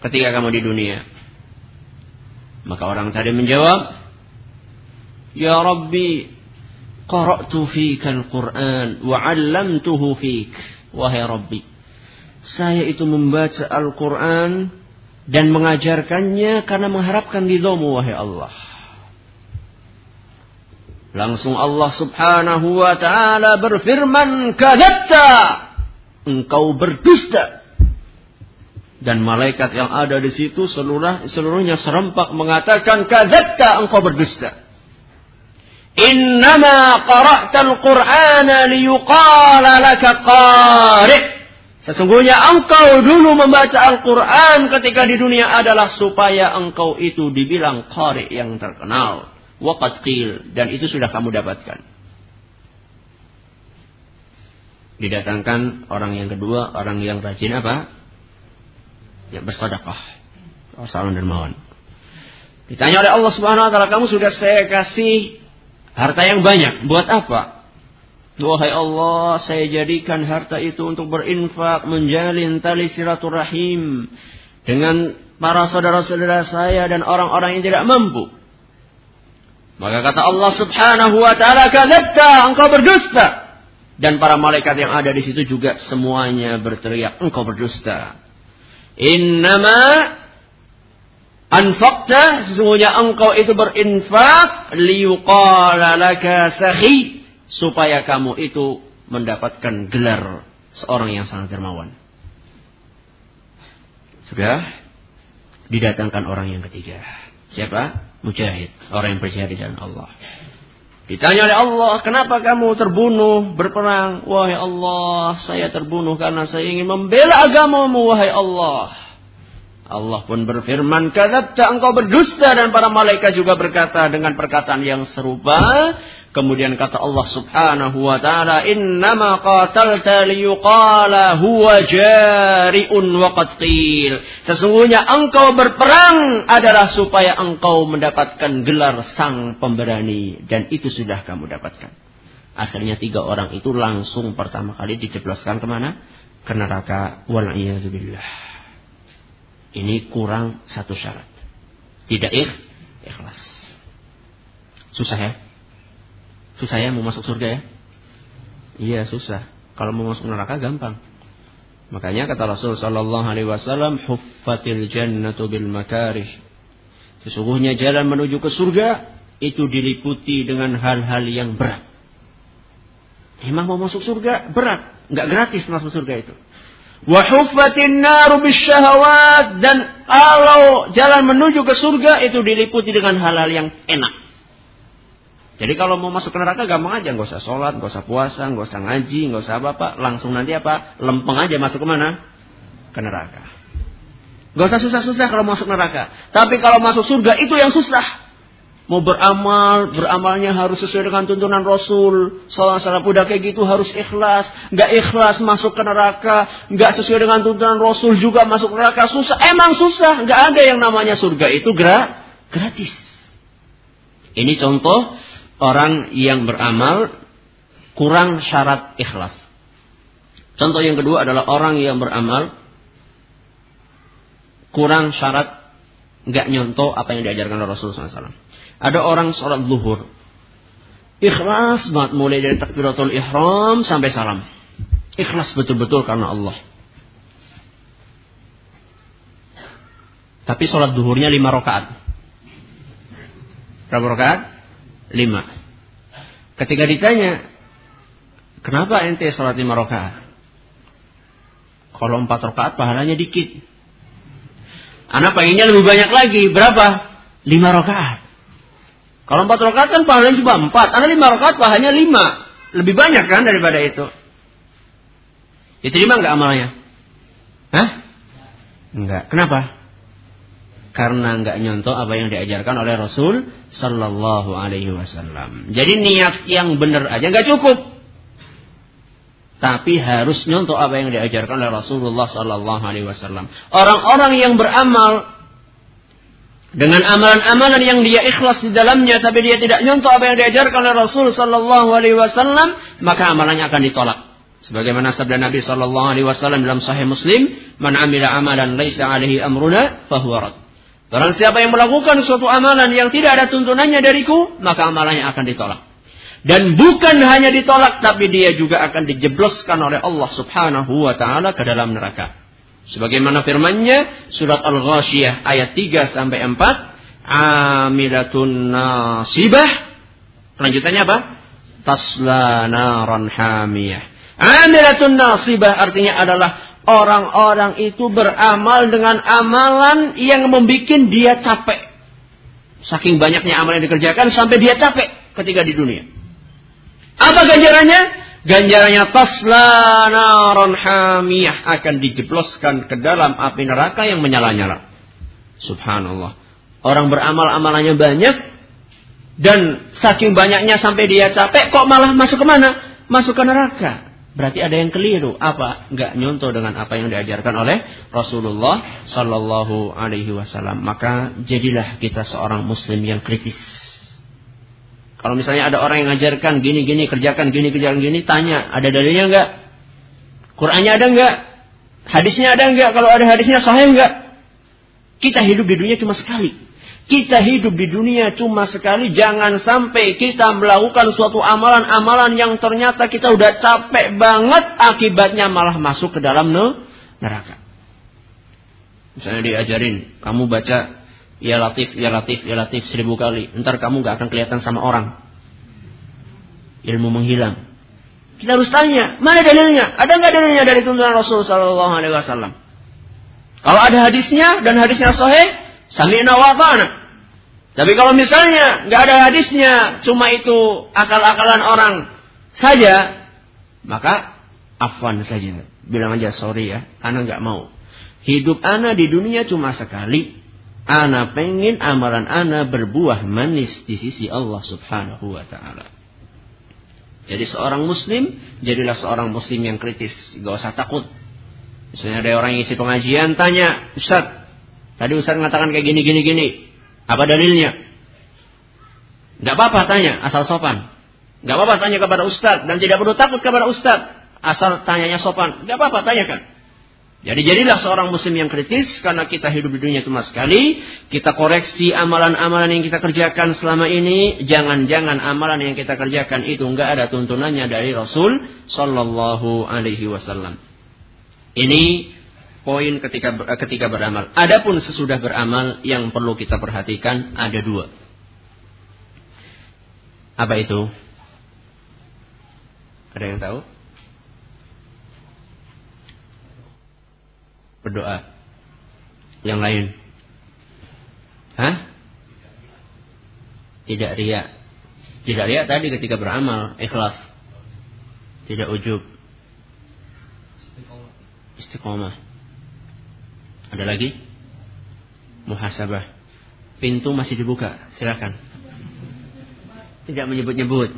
ketika kamu di dunia? Maka orang tadi menjawab, Ya Rabbi, qara'tu fika Al-Quran wa 'allamtuhu. Wahai Rabbi, saya itu membaca Al-Quran dan mengajarkannya karena mengharapkan ridhomu wahai Allah. Langsung Allah subhanahu wa ta'ala berfirman, Kadatta, engkau berdusta. Dan malaikat yang ada di situ seluruh, seluruhnya serempak mengatakan, Kadatta, engkau berdusta. Innama qara'tal qur'ana liyuqala laka qari' Sesungguhnya engkau dulu membaca Al-Quran ketika di dunia adalah supaya engkau itu dibilang qari yang terkenal. Waqat qil. Dan itu sudah kamu dapatkan. Didatangkan orang yang kedua, orang yang rajin apa? Yang bersedekah. Salam dermawan. Ditanya oleh Allah Subhanahu wa taala, "Kamu sudah saya kasih harta yang banyak, buat apa?" Wahai Allah, saya jadikan harta itu untuk berinfak, menjalin tali silaturahim dengan para saudara-saudara saya dan orang-orang yang tidak mampu. Maka kata Allah Subhanahu wa taala, "Kadzabta, engkau berdusta." Dan para malaikat yang ada di situ juga semuanya berteriak, "Engkau berdusta." Innama anfaqta, sesungguhnya engkau itu berinfak liyuqala laka sahi supaya kamu itu mendapatkan gelar seorang yang sangat dermawan. Sudah didatangkan orang yang ketiga. Siapa? Mujahid, orang yang berjihad di jalan Allah. Ditanya oleh Allah, kenapa kamu terbunuh berperang? Wahai Allah, saya terbunuh karena saya ingin membela agamamu, wahai Allah. Allah pun berfirman, "Kadzabta engkau berdusta" dan para malaikat juga berkata dengan perkataan yang serupa. Kemudian kata Allah Subhanahu wa taala, "Innama qatalta liyuqala huwa jari'un wa qatil." Sesungguhnya engkau berperang adalah supaya engkau mendapatkan gelar sang pemberani dan itu sudah kamu dapatkan. Akhirnya tiga orang itu langsung pertama kali dijebloskan ke mana? Ke neraka. Wal'iyadzubillah. Ini kurang satu syarat. Tidak ikhlas. Susah ya? Susah ya mau masuk surga ya? Iya susah. Kalau mau masuk neraka gampang. Makanya kata Rasul Sallallahu Alaihi Wasallam, "Huffatil jannatu bil makarih." Sesungguhnya jalan menuju ke surga itu diliputi dengan hal-hal yang berat. Emang mau masuk surga berat, nggak gratis masuk surga itu. Wahuffatin naru bisyahawat dan kalau jalan menuju ke surga itu diliputi dengan hal-hal yang enak. Jadi kalau mau masuk ke neraka gampang aja, nggak usah sholat, nggak usah puasa, nggak usah ngaji, nggak usah apa-apa, langsung nanti apa? Lempeng aja masuk ke mana? Ke neraka. Gak usah susah-susah kalau masuk neraka. Tapi kalau masuk surga itu yang susah. Mau beramal, beramalnya harus sesuai dengan tuntunan Rasul. Salah salah udah kayak gitu harus ikhlas. Gak ikhlas masuk ke neraka. Gak sesuai dengan tuntunan Rasul juga masuk neraka. Susah. Emang susah. Gak ada yang namanya surga itu gratis. Ini contoh orang yang beramal kurang syarat ikhlas. Contoh yang kedua adalah orang yang beramal kurang syarat nggak nyontoh apa yang diajarkan oleh Rasulullah SAW. Ada orang sholat zuhur, ikhlas banget mulai dari takbiratul ihram sampai salam. Ikhlas betul-betul karena Allah. Tapi sholat zuhurnya lima rakaat. Berapa rakaat? Lima. Ketika ditanya, kenapa ente sholat lima rakaat? Kalau empat rakaat pahalanya dikit. Anak pengennya lebih banyak lagi. Berapa? Lima rakaat. Kalau empat rakaat kan pahalanya cuma empat. Anak lima rakaat pahalanya lima. Lebih banyak kan daripada itu. Diterima nggak amalnya? Hah? Enggak. Kenapa? Karena nggak nyontoh apa yang diajarkan oleh Rasul Sallallahu Alaihi Wasallam. Jadi niat yang benar aja nggak cukup, tapi harus nyontoh apa yang diajarkan oleh Rasulullah Sallallahu Alaihi Wasallam. Orang-orang yang beramal dengan amalan-amalan yang dia ikhlas di dalamnya, tapi dia tidak nyontoh apa yang diajarkan oleh Rasul Sallallahu Alaihi Wasallam, maka amalannya akan ditolak. Sebagaimana sabda Nabi Sallallahu Alaihi Wasallam dalam Sahih Muslim, "Man amila amalan laisa alaihi amruna fahuwa rad." Barang siapa yang melakukan suatu amalan yang tidak ada tuntunannya dariku, maka amalannya akan ditolak. Dan bukan hanya ditolak, tapi dia juga akan dijebloskan oleh Allah subhanahu wa ta'ala ke dalam neraka. Sebagaimana firmannya, surat Al-Ghashiyah ayat 3 sampai 4, Amilatun nasibah. Kelanjutannya apa? Tasla naran hamiyah. Amilatun nasibah artinya adalah orang-orang itu beramal dengan amalan yang membuat dia capek. Saking banyaknya amal yang dikerjakan sampai dia capek ketika di dunia. Apa ganjarannya? Ganjarannya tasla naron hamiyah akan dijebloskan ke dalam api neraka yang menyala-nyala. Subhanallah. Orang beramal amalannya banyak dan saking banyaknya sampai dia capek kok malah masuk ke mana? Masuk ke neraka. Berarti ada yang keliru. Apa? Enggak nyontoh dengan apa yang diajarkan oleh Rasulullah Sallallahu Alaihi Wasallam. Maka jadilah kita seorang Muslim yang kritis. Kalau misalnya ada orang yang ngajarkan gini-gini, kerjakan gini, kerjakan gini, tanya, ada dalilnya enggak? Qurannya ada enggak? Hadisnya ada enggak? Kalau ada hadisnya sahih enggak? Kita hidup di dunia cuma sekali. Kita hidup di dunia cuma sekali, jangan sampai kita melakukan suatu amalan-amalan yang ternyata kita udah capek banget, akibatnya malah masuk ke dalam neraka. Misalnya diajarin, kamu baca ya latif, ya latif, ya latif seribu kali, ntar kamu gak akan kelihatan sama orang. Ilmu menghilang. Kita harus tanya, mana dalilnya? Ada nggak dalilnya dari tuntunan Rasul Sallallahu Alaihi Wasallam? Kalau ada hadisnya dan hadisnya sahih, Sami'na wa Tapi kalau misalnya nggak ada hadisnya, cuma itu akal-akalan orang saja, maka afwan saja. Bilang aja sorry ya, anak nggak mau. Hidup ana di dunia cuma sekali. Ana pengen amalan ana berbuah manis di sisi Allah subhanahu wa ta'ala. Jadi seorang muslim, jadilah seorang muslim yang kritis. Gak usah takut. Misalnya ada orang yang isi pengajian, tanya, Ustaz, tadi Ustaz mengatakan kayak gini, gini, gini. Apa dalilnya? Gak apa-apa tanya, asal sopan. Gak apa-apa tanya kepada Ustaz. Dan tidak perlu takut kepada Ustaz. Asal tanyanya sopan. Gak apa-apa tanyakan. Jadi jadilah seorang muslim yang kritis karena kita hidup di dunia cuma sekali. Kita koreksi amalan-amalan yang kita kerjakan selama ini. Jangan-jangan amalan yang kita kerjakan itu nggak ada tuntunannya dari Rasul Sallallahu Alaihi Wasallam. Ini poin ketika ketika beramal. Adapun sesudah beramal yang perlu kita perhatikan ada dua. Apa itu? Ada yang tahu? berdoa. Yang lain. Hah? Tidak riak. Tidak riak tadi ketika beramal, ikhlas. Tidak ujub. Istiqomah. Ada lagi? Muhasabah. Pintu masih dibuka, silakan. Tidak menyebut-nyebut.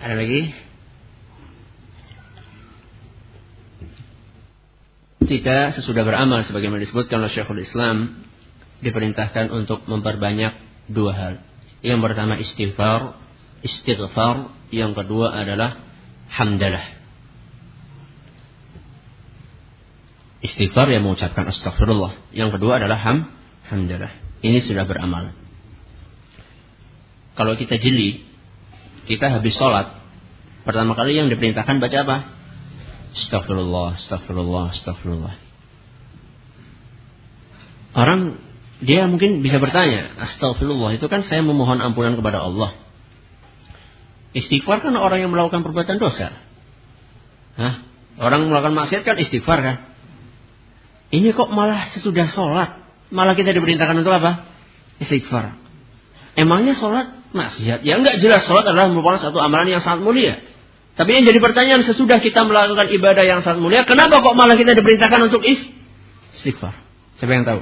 Ada lagi? kita sesudah beramal sebagaimana disebutkan oleh Syekhul Islam diperintahkan untuk memperbanyak dua hal. Yang pertama istighfar, istighfar, yang kedua adalah hamdalah. Istighfar yang mengucapkan astagfirullah. Yang kedua adalah ham, hamdalah. Ini sudah beramal. Kalau kita jeli, kita habis sholat, pertama kali yang diperintahkan baca apa? Astagfirullah, astagfirullah, astagfirullah. Orang dia mungkin bisa bertanya, astagfirullah itu kan saya memohon ampunan kepada Allah. Istighfar kan orang yang melakukan perbuatan dosa. Hah? Orang melakukan maksiat kan istighfar kan? Ini kok malah sesudah sholat, malah kita diperintahkan untuk apa? Istighfar. Emangnya sholat maksiat? Ya enggak jelas sholat adalah merupakan satu amalan yang sangat mulia. Tapi yang jadi pertanyaan sesudah kita melakukan ibadah yang sangat mulia, kenapa kok malah kita diperintahkan untuk istighfar? Siapa yang tahu?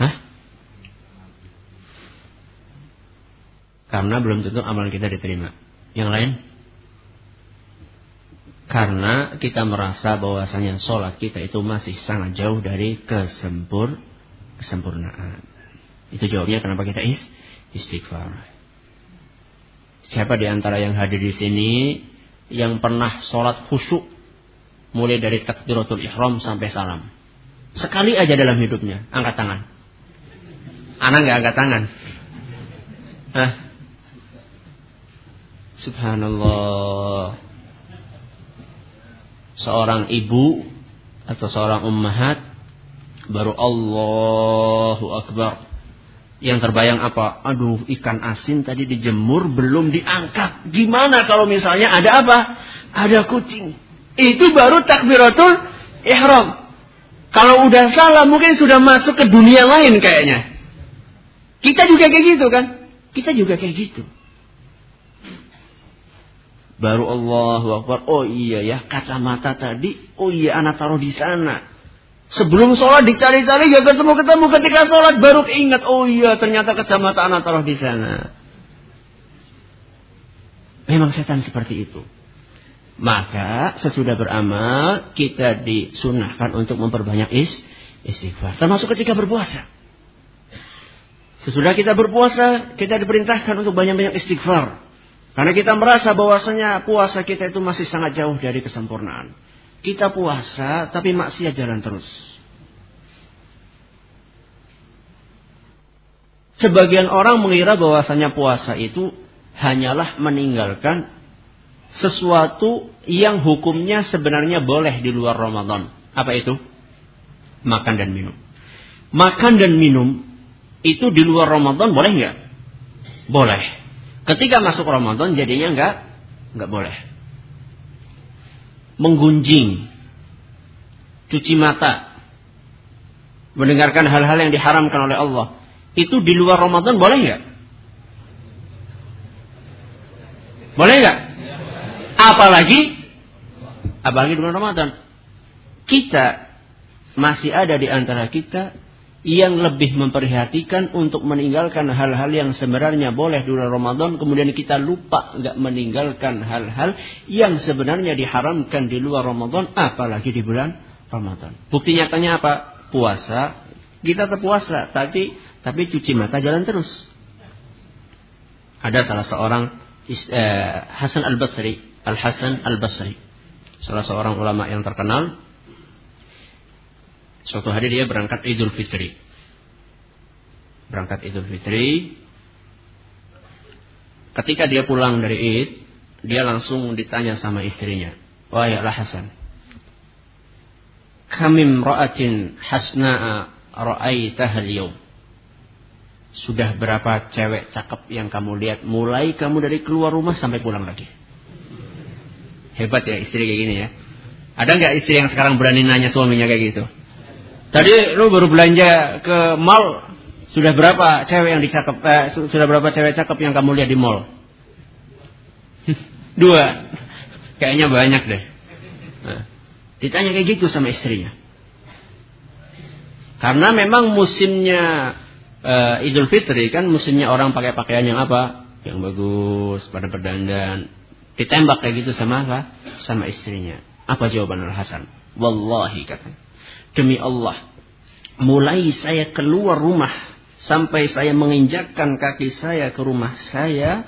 Hah? Karena belum tentu amalan kita diterima. Yang lain? Karena kita merasa bahwasanya sholat kita itu masih sangat jauh dari kesempur kesempurnaan. Itu jawabnya kenapa kita is istighfar. Siapa di antara yang hadir di sini yang pernah sholat khusyuk mulai dari takbiratul ihram sampai salam? Sekali aja dalam hidupnya, angkat tangan. Anak nggak angkat tangan. Hah? Subhanallah. Seorang ibu atau seorang ummahat baru Allahu Akbar yang terbayang apa? Aduh, ikan asin tadi dijemur belum diangkat. Gimana kalau misalnya ada apa? Ada kucing. Itu baru takbiratul ihram. Kalau udah salah mungkin sudah masuk ke dunia lain kayaknya. Kita juga kayak gitu kan? Kita juga kayak gitu. Baru Allah Akbar. Oh iya ya, kacamata tadi. Oh iya, anak taruh di sana. Sebelum sholat dicari-cari gak ketemu-ketemu ketika sholat baru ingat oh iya ternyata kacamata anak taruh di sana. Memang setan seperti itu. Maka sesudah beramal kita disunahkan untuk memperbanyak is istighfar. Termasuk ketika berpuasa. Sesudah kita berpuasa kita diperintahkan untuk banyak-banyak istighfar. Karena kita merasa bahwasanya puasa kita itu masih sangat jauh dari kesempurnaan. Kita puasa tapi maksiat jalan terus. Sebagian orang mengira bahwasanya puasa itu hanyalah meninggalkan sesuatu yang hukumnya sebenarnya boleh di luar Ramadan. Apa itu? Makan dan minum. Makan dan minum itu di luar Ramadan boleh nggak? Boleh. Ketika masuk Ramadan jadinya nggak nggak boleh menggunjing, cuci mata, mendengarkan hal-hal yang diharamkan oleh Allah. Itu di luar Ramadan boleh nggak? Boleh nggak? Apalagi apalagi di bulan Ramadan. kita masih ada di antara kita yang lebih memperhatikan untuk meninggalkan hal-hal yang sebenarnya boleh di bulan Ramadan kemudian kita lupa nggak meninggalkan hal-hal yang sebenarnya diharamkan di luar Ramadan apalagi di bulan Ramadan. Bukti nyatanya apa? Puasa kita terpuasa tapi tapi cuci mata jalan terus. Ada salah seorang eh, Hasan Al Basri, Al Hasan Al Basri, salah seorang ulama yang terkenal Suatu hari dia berangkat Idul Fitri. Berangkat Idul Fitri. Ketika dia pulang dari Id, dia langsung ditanya sama istrinya. Wahai Hasan. Kamim ra'atin hasna'a ra'aitaha al Sudah berapa cewek cakep yang kamu lihat mulai kamu dari keluar rumah sampai pulang lagi? Hebat ya istri kayak gini ya. Ada nggak istri yang sekarang berani nanya suaminya kayak gitu? Tadi lu baru belanja ke mall, sudah berapa cewek yang dicakep, eh, sudah berapa cewek cakep yang kamu lihat di mall? Dua. Kayaknya banyak deh. Nah, ditanya kayak gitu sama istrinya. Karena memang musimnya uh, Idul Fitri kan musimnya orang pakai pakaian yang apa? Yang bagus, pada berdandan. Ditembak kayak gitu sama apa? Sama istrinya. Apa jawaban Al Hasan? Wallahi kata. Demi Allah, mulai saya keluar rumah sampai saya menginjakkan kaki saya ke rumah saya,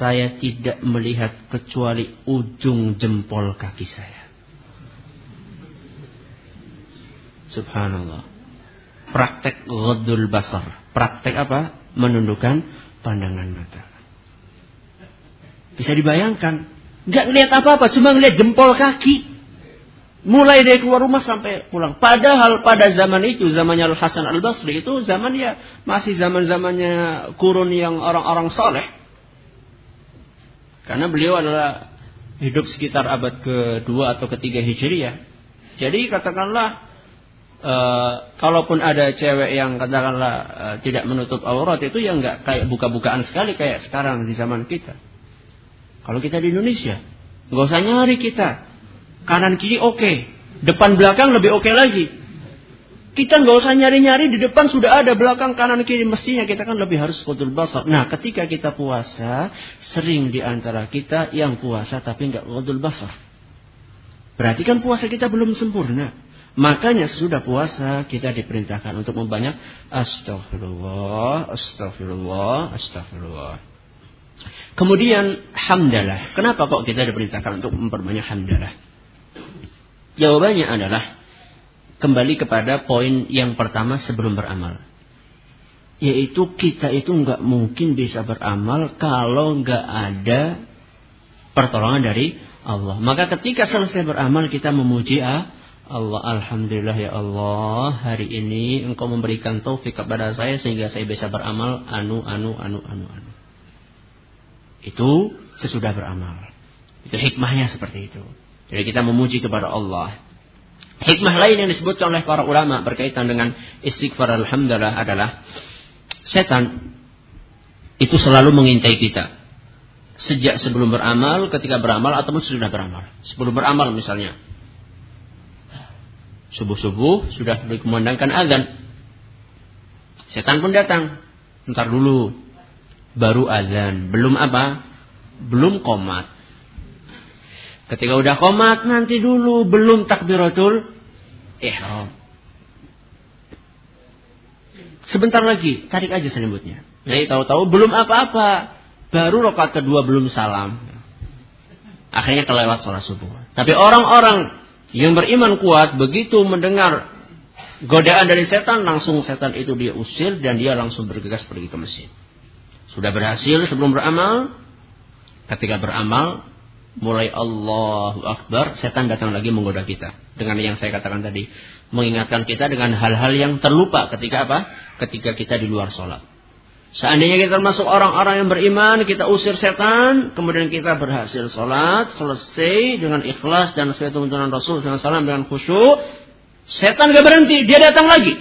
saya tidak melihat kecuali ujung jempol kaki saya. Subhanallah. Praktek ghadul basar. Praktek apa? Menundukkan pandangan mata. Bisa dibayangkan. Gak ngeliat apa-apa, cuma ngeliat jempol kaki. Mulai dari keluar rumah sampai pulang. Padahal pada zaman itu, zamannya Al Hasan Al Basri itu zaman ya masih zaman zamannya kurun yang orang-orang soleh. Karena beliau adalah hidup sekitar abad kedua atau ketiga hijriah. Jadi katakanlah e, kalaupun ada cewek yang katakanlah e, tidak menutup aurat itu ya nggak kayak buka-bukaan sekali kayak sekarang di zaman kita. Kalau kita di Indonesia, nggak usah nyari kita Kanan kiri oke. Okay. Depan belakang lebih oke okay lagi. Kita nggak usah nyari-nyari di depan sudah ada belakang kanan kiri mestinya kita kan lebih harus kutul basar. Nah ketika kita puasa sering di antara kita yang puasa tapi nggak kutul basar. Berarti kan puasa kita belum sempurna. Makanya sudah puasa kita diperintahkan untuk membanyak astagfirullah, astagfirullah, astagfirullah. Kemudian hamdalah. Kenapa kok kita diperintahkan untuk memperbanyak hamdalah? Jawabannya adalah kembali kepada poin yang pertama sebelum beramal. Yaitu kita itu nggak mungkin bisa beramal kalau nggak ada pertolongan dari Allah. Maka ketika selesai beramal kita memuji ah, Allah Alhamdulillah ya Allah hari ini engkau memberikan taufik kepada saya sehingga saya bisa beramal anu anu anu anu anu. Itu sesudah beramal. Itu hikmahnya seperti itu. Jadi kita memuji kepada Allah. Hikmah lain yang disebutkan oleh para ulama berkaitan dengan istighfar alhamdulillah adalah setan itu selalu mengintai kita. Sejak sebelum beramal, ketika beramal ataupun sudah beramal. Sebelum beramal misalnya. Subuh-subuh sudah dikumandangkan azan. Setan pun datang. Ntar dulu. Baru azan. Belum apa? Belum komat Ketika udah komat nanti dulu belum takbiratul ihram. Sebentar lagi tarik aja selimutnya. Jadi tahu-tahu belum apa-apa, baru rokat kedua belum salam. Akhirnya kelewat sholat subuh. Tapi orang-orang yang beriman kuat begitu mendengar godaan dari setan langsung setan itu dia usir dan dia langsung bergegas pergi ke masjid. Sudah berhasil sebelum beramal, ketika beramal mulai Allahu Akbar, setan datang lagi menggoda kita. Dengan yang saya katakan tadi. Mengingatkan kita dengan hal-hal yang terlupa ketika apa? Ketika kita di luar sholat. Seandainya kita termasuk orang-orang yang beriman, kita usir setan, kemudian kita berhasil sholat, selesai dengan ikhlas dan sesuai tuntunan Rasul SAW dengan khusyuk, setan gak berhenti, dia datang lagi.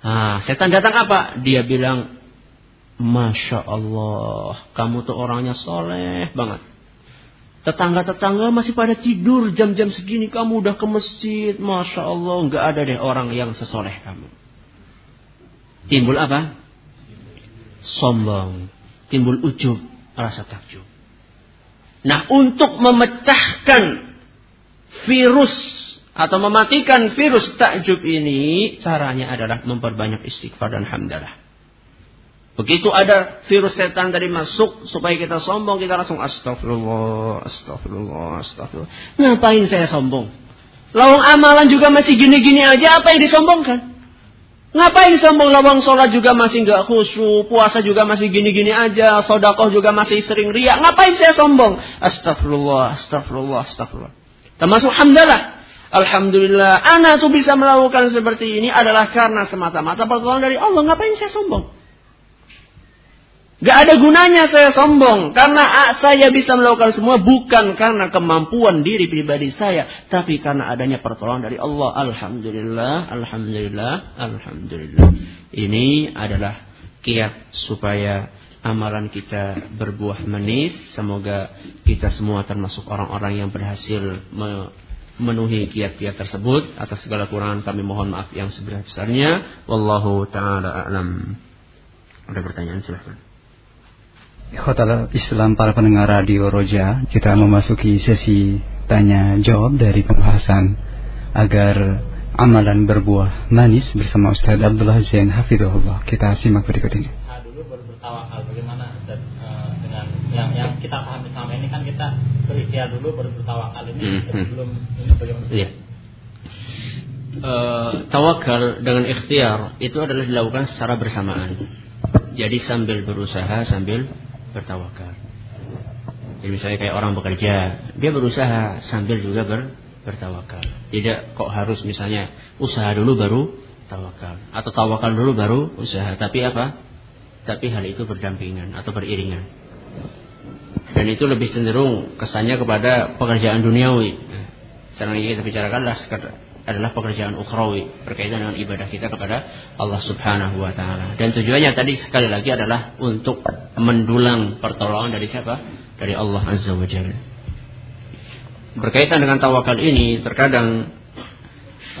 Nah, setan datang apa? Dia bilang, Masya Allah, kamu tuh orangnya soleh banget. Tetangga-tetangga masih pada tidur jam-jam segini kamu udah ke masjid. Masya Allah nggak ada deh orang yang sesoleh kamu. Timbul apa? Sombong. Timbul ujub. Rasa takjub. Nah untuk memecahkan virus atau mematikan virus takjub ini caranya adalah memperbanyak istighfar dan hamdalah. Begitu ada virus setan tadi masuk supaya kita sombong, kita langsung astagfirullah, astagfirullah, astagfirullah. Ngapain saya sombong? Lawang amalan juga masih gini-gini aja, apa yang disombongkan? Ngapain sombong lawang sholat juga masih nggak khusyuk, puasa juga masih gini-gini aja, sodakoh juga masih sering riak. Ngapain saya sombong? Astagfirullah, astagfirullah, astagfirullah. Termasuk hamdalah. Alhamdulillah, anak tuh bisa melakukan seperti ini adalah karena semata-mata pertolongan dari Allah. Ngapain saya sombong? Gak ada gunanya saya sombong karena saya bisa melakukan semua bukan karena kemampuan diri pribadi saya, tapi karena adanya pertolongan dari Allah. Alhamdulillah, alhamdulillah, alhamdulillah. Ini adalah kiat supaya amalan kita berbuah manis. Semoga kita semua termasuk orang-orang yang berhasil memenuhi kiat-kiat tersebut. Atas segala kurangan kami mohon maaf yang sebesar-besarnya. Wallahu taala a'lam. Ada pertanyaan silahkan. Khotal Islam para pendengar radio Roja Kita memasuki sesi tanya jawab dari pembahasan Agar amalan berbuah manis bersama Ustaz Abdullah Zain Hafidullah Kita simak berikut ini nah, Dulu baru bertawakal bagaimana Ustaz uh, dengan yang, yang kita pahami selama ini kan kita berikhtiar dulu baru bertawakal ini mm -hmm. belum ini bagaimana? Iya. Uh, tawakal dengan ikhtiar itu adalah dilakukan secara bersamaan. Jadi sambil berusaha sambil bertawakal. Jadi misalnya kayak orang bekerja, dia berusaha sambil juga ber, bertawakal. Tidak kok harus misalnya usaha dulu baru tawakal atau tawakal dulu baru usaha. Tapi apa? Tapi hal itu berdampingan atau beriringan. Dan itu lebih cenderung kesannya kepada pekerjaan duniawi. Sekarang ini kita bicarakanlah adalah pekerjaan ukhrawi berkaitan dengan ibadah kita kepada Allah Subhanahu wa taala. Dan tujuannya tadi sekali lagi adalah untuk mendulang pertolongan dari siapa? Dari Allah Azza wa Jalla. Berkaitan dengan tawakal ini terkadang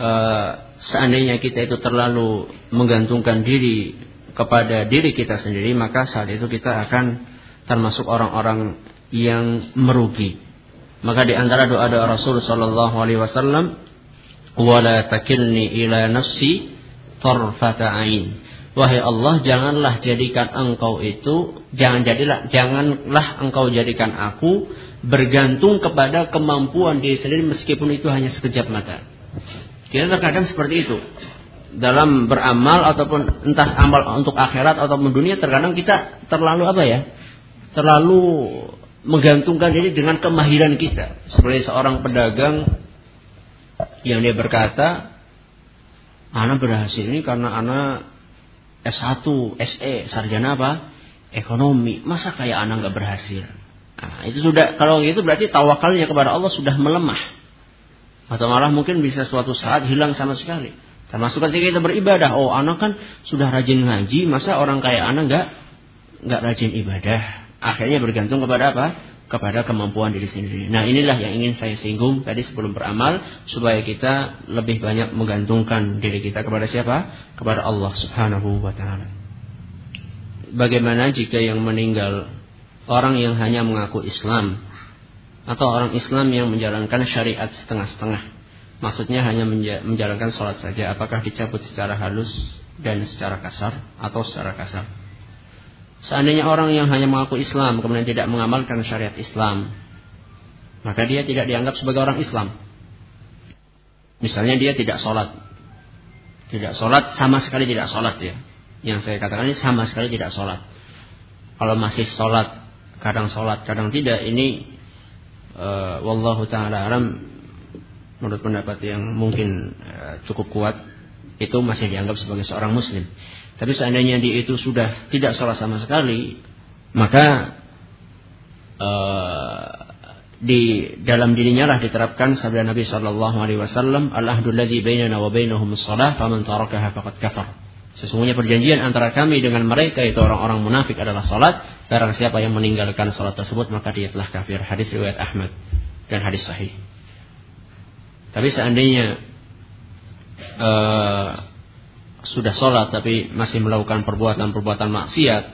uh, seandainya kita itu terlalu menggantungkan diri kepada diri kita sendiri maka saat itu kita akan termasuk orang-orang yang merugi. Maka di antara doa-doa Rasul sallallahu alaihi wasallam wala takilni ila nafsi tarfata ain. Wahai Allah, janganlah jadikan engkau itu, jangan jadilah, janganlah engkau jadikan aku bergantung kepada kemampuan diri sendiri meskipun itu hanya sekejap mata. Kita terkadang seperti itu. Dalam beramal ataupun entah amal untuk akhirat ataupun dunia terkadang kita terlalu apa ya? Terlalu menggantungkan diri dengan kemahiran kita. Seperti seorang pedagang yang dia berkata, anak berhasil ini karena anak S1, SE, sarjana apa? Ekonomi. Masa kayak anak nggak berhasil? Nah, itu sudah kalau gitu berarti tawakalnya kepada Allah sudah melemah. Atau malah mungkin bisa suatu saat hilang sama sekali. Termasuk ketika kita beribadah, oh anak kan sudah rajin ngaji, masa orang kayak anak nggak nggak rajin ibadah? Akhirnya bergantung kepada apa? Kepada kemampuan diri sendiri. Nah inilah yang ingin saya singgung tadi sebelum beramal supaya kita lebih banyak menggantungkan diri kita kepada siapa? Kepada Allah Subhanahu wa taala. Bagaimana jika yang meninggal orang yang hanya mengaku Islam atau orang Islam yang menjalankan syariat setengah-setengah? Maksudnya hanya menjalankan sholat saja. Apakah dicabut secara halus dan secara kasar atau secara kasar? Seandainya orang yang hanya mengaku Islam kemudian tidak mengamalkan syariat Islam, maka dia tidak dianggap sebagai orang Islam. Misalnya dia tidak sholat, tidak sholat sama sekali tidak sholat ya. Yang saya katakan ini sama sekali tidak sholat. Kalau masih sholat, kadang sholat, kadang tidak, ini uh, wallahu taala alam menurut pendapat yang mungkin uh, cukup kuat itu masih dianggap sebagai seorang muslim. Tapi seandainya dia itu sudah tidak salah sama sekali, maka uh, di dalam dirinya lah diterapkan sabda Nabi Shallallahu Alaihi Wasallam, al ahdul ladzi bainana wa bainahum salah, faman tarakaha faqad kafar. Sesungguhnya perjanjian antara kami dengan mereka itu orang-orang munafik adalah salat. Barang siapa yang meninggalkan salat tersebut maka dia telah kafir. Hadis riwayat Ahmad dan hadis sahih. Tapi seandainya uh, sudah sholat tapi masih melakukan perbuatan-perbuatan maksiat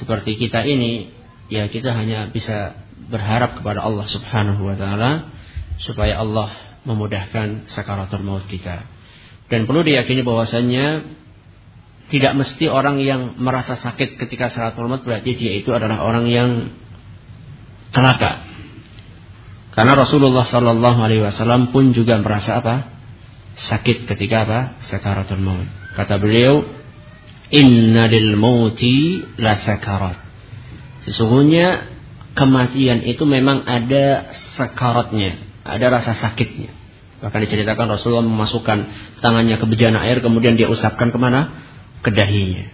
seperti kita ini, ya kita hanya bisa berharap kepada Allah Subhanahu wa taala supaya Allah memudahkan sakaratul maut kita. Dan perlu diyakini bahwasannya tidak mesti orang yang merasa sakit ketika sakaratul maut berarti dia itu adalah orang yang celaka. Karena Rasulullah Shallallahu Alaihi Wasallam pun juga merasa apa? Sakit ketika apa? Sakaratul maut. Kata beliau, Inna lil mauti la sakarat. Sesungguhnya kematian itu memang ada sakaratnya, ada rasa sakitnya. Bahkan diceritakan Rasulullah memasukkan tangannya ke bejana air kemudian dia usapkan ke mana? Ke dahinya.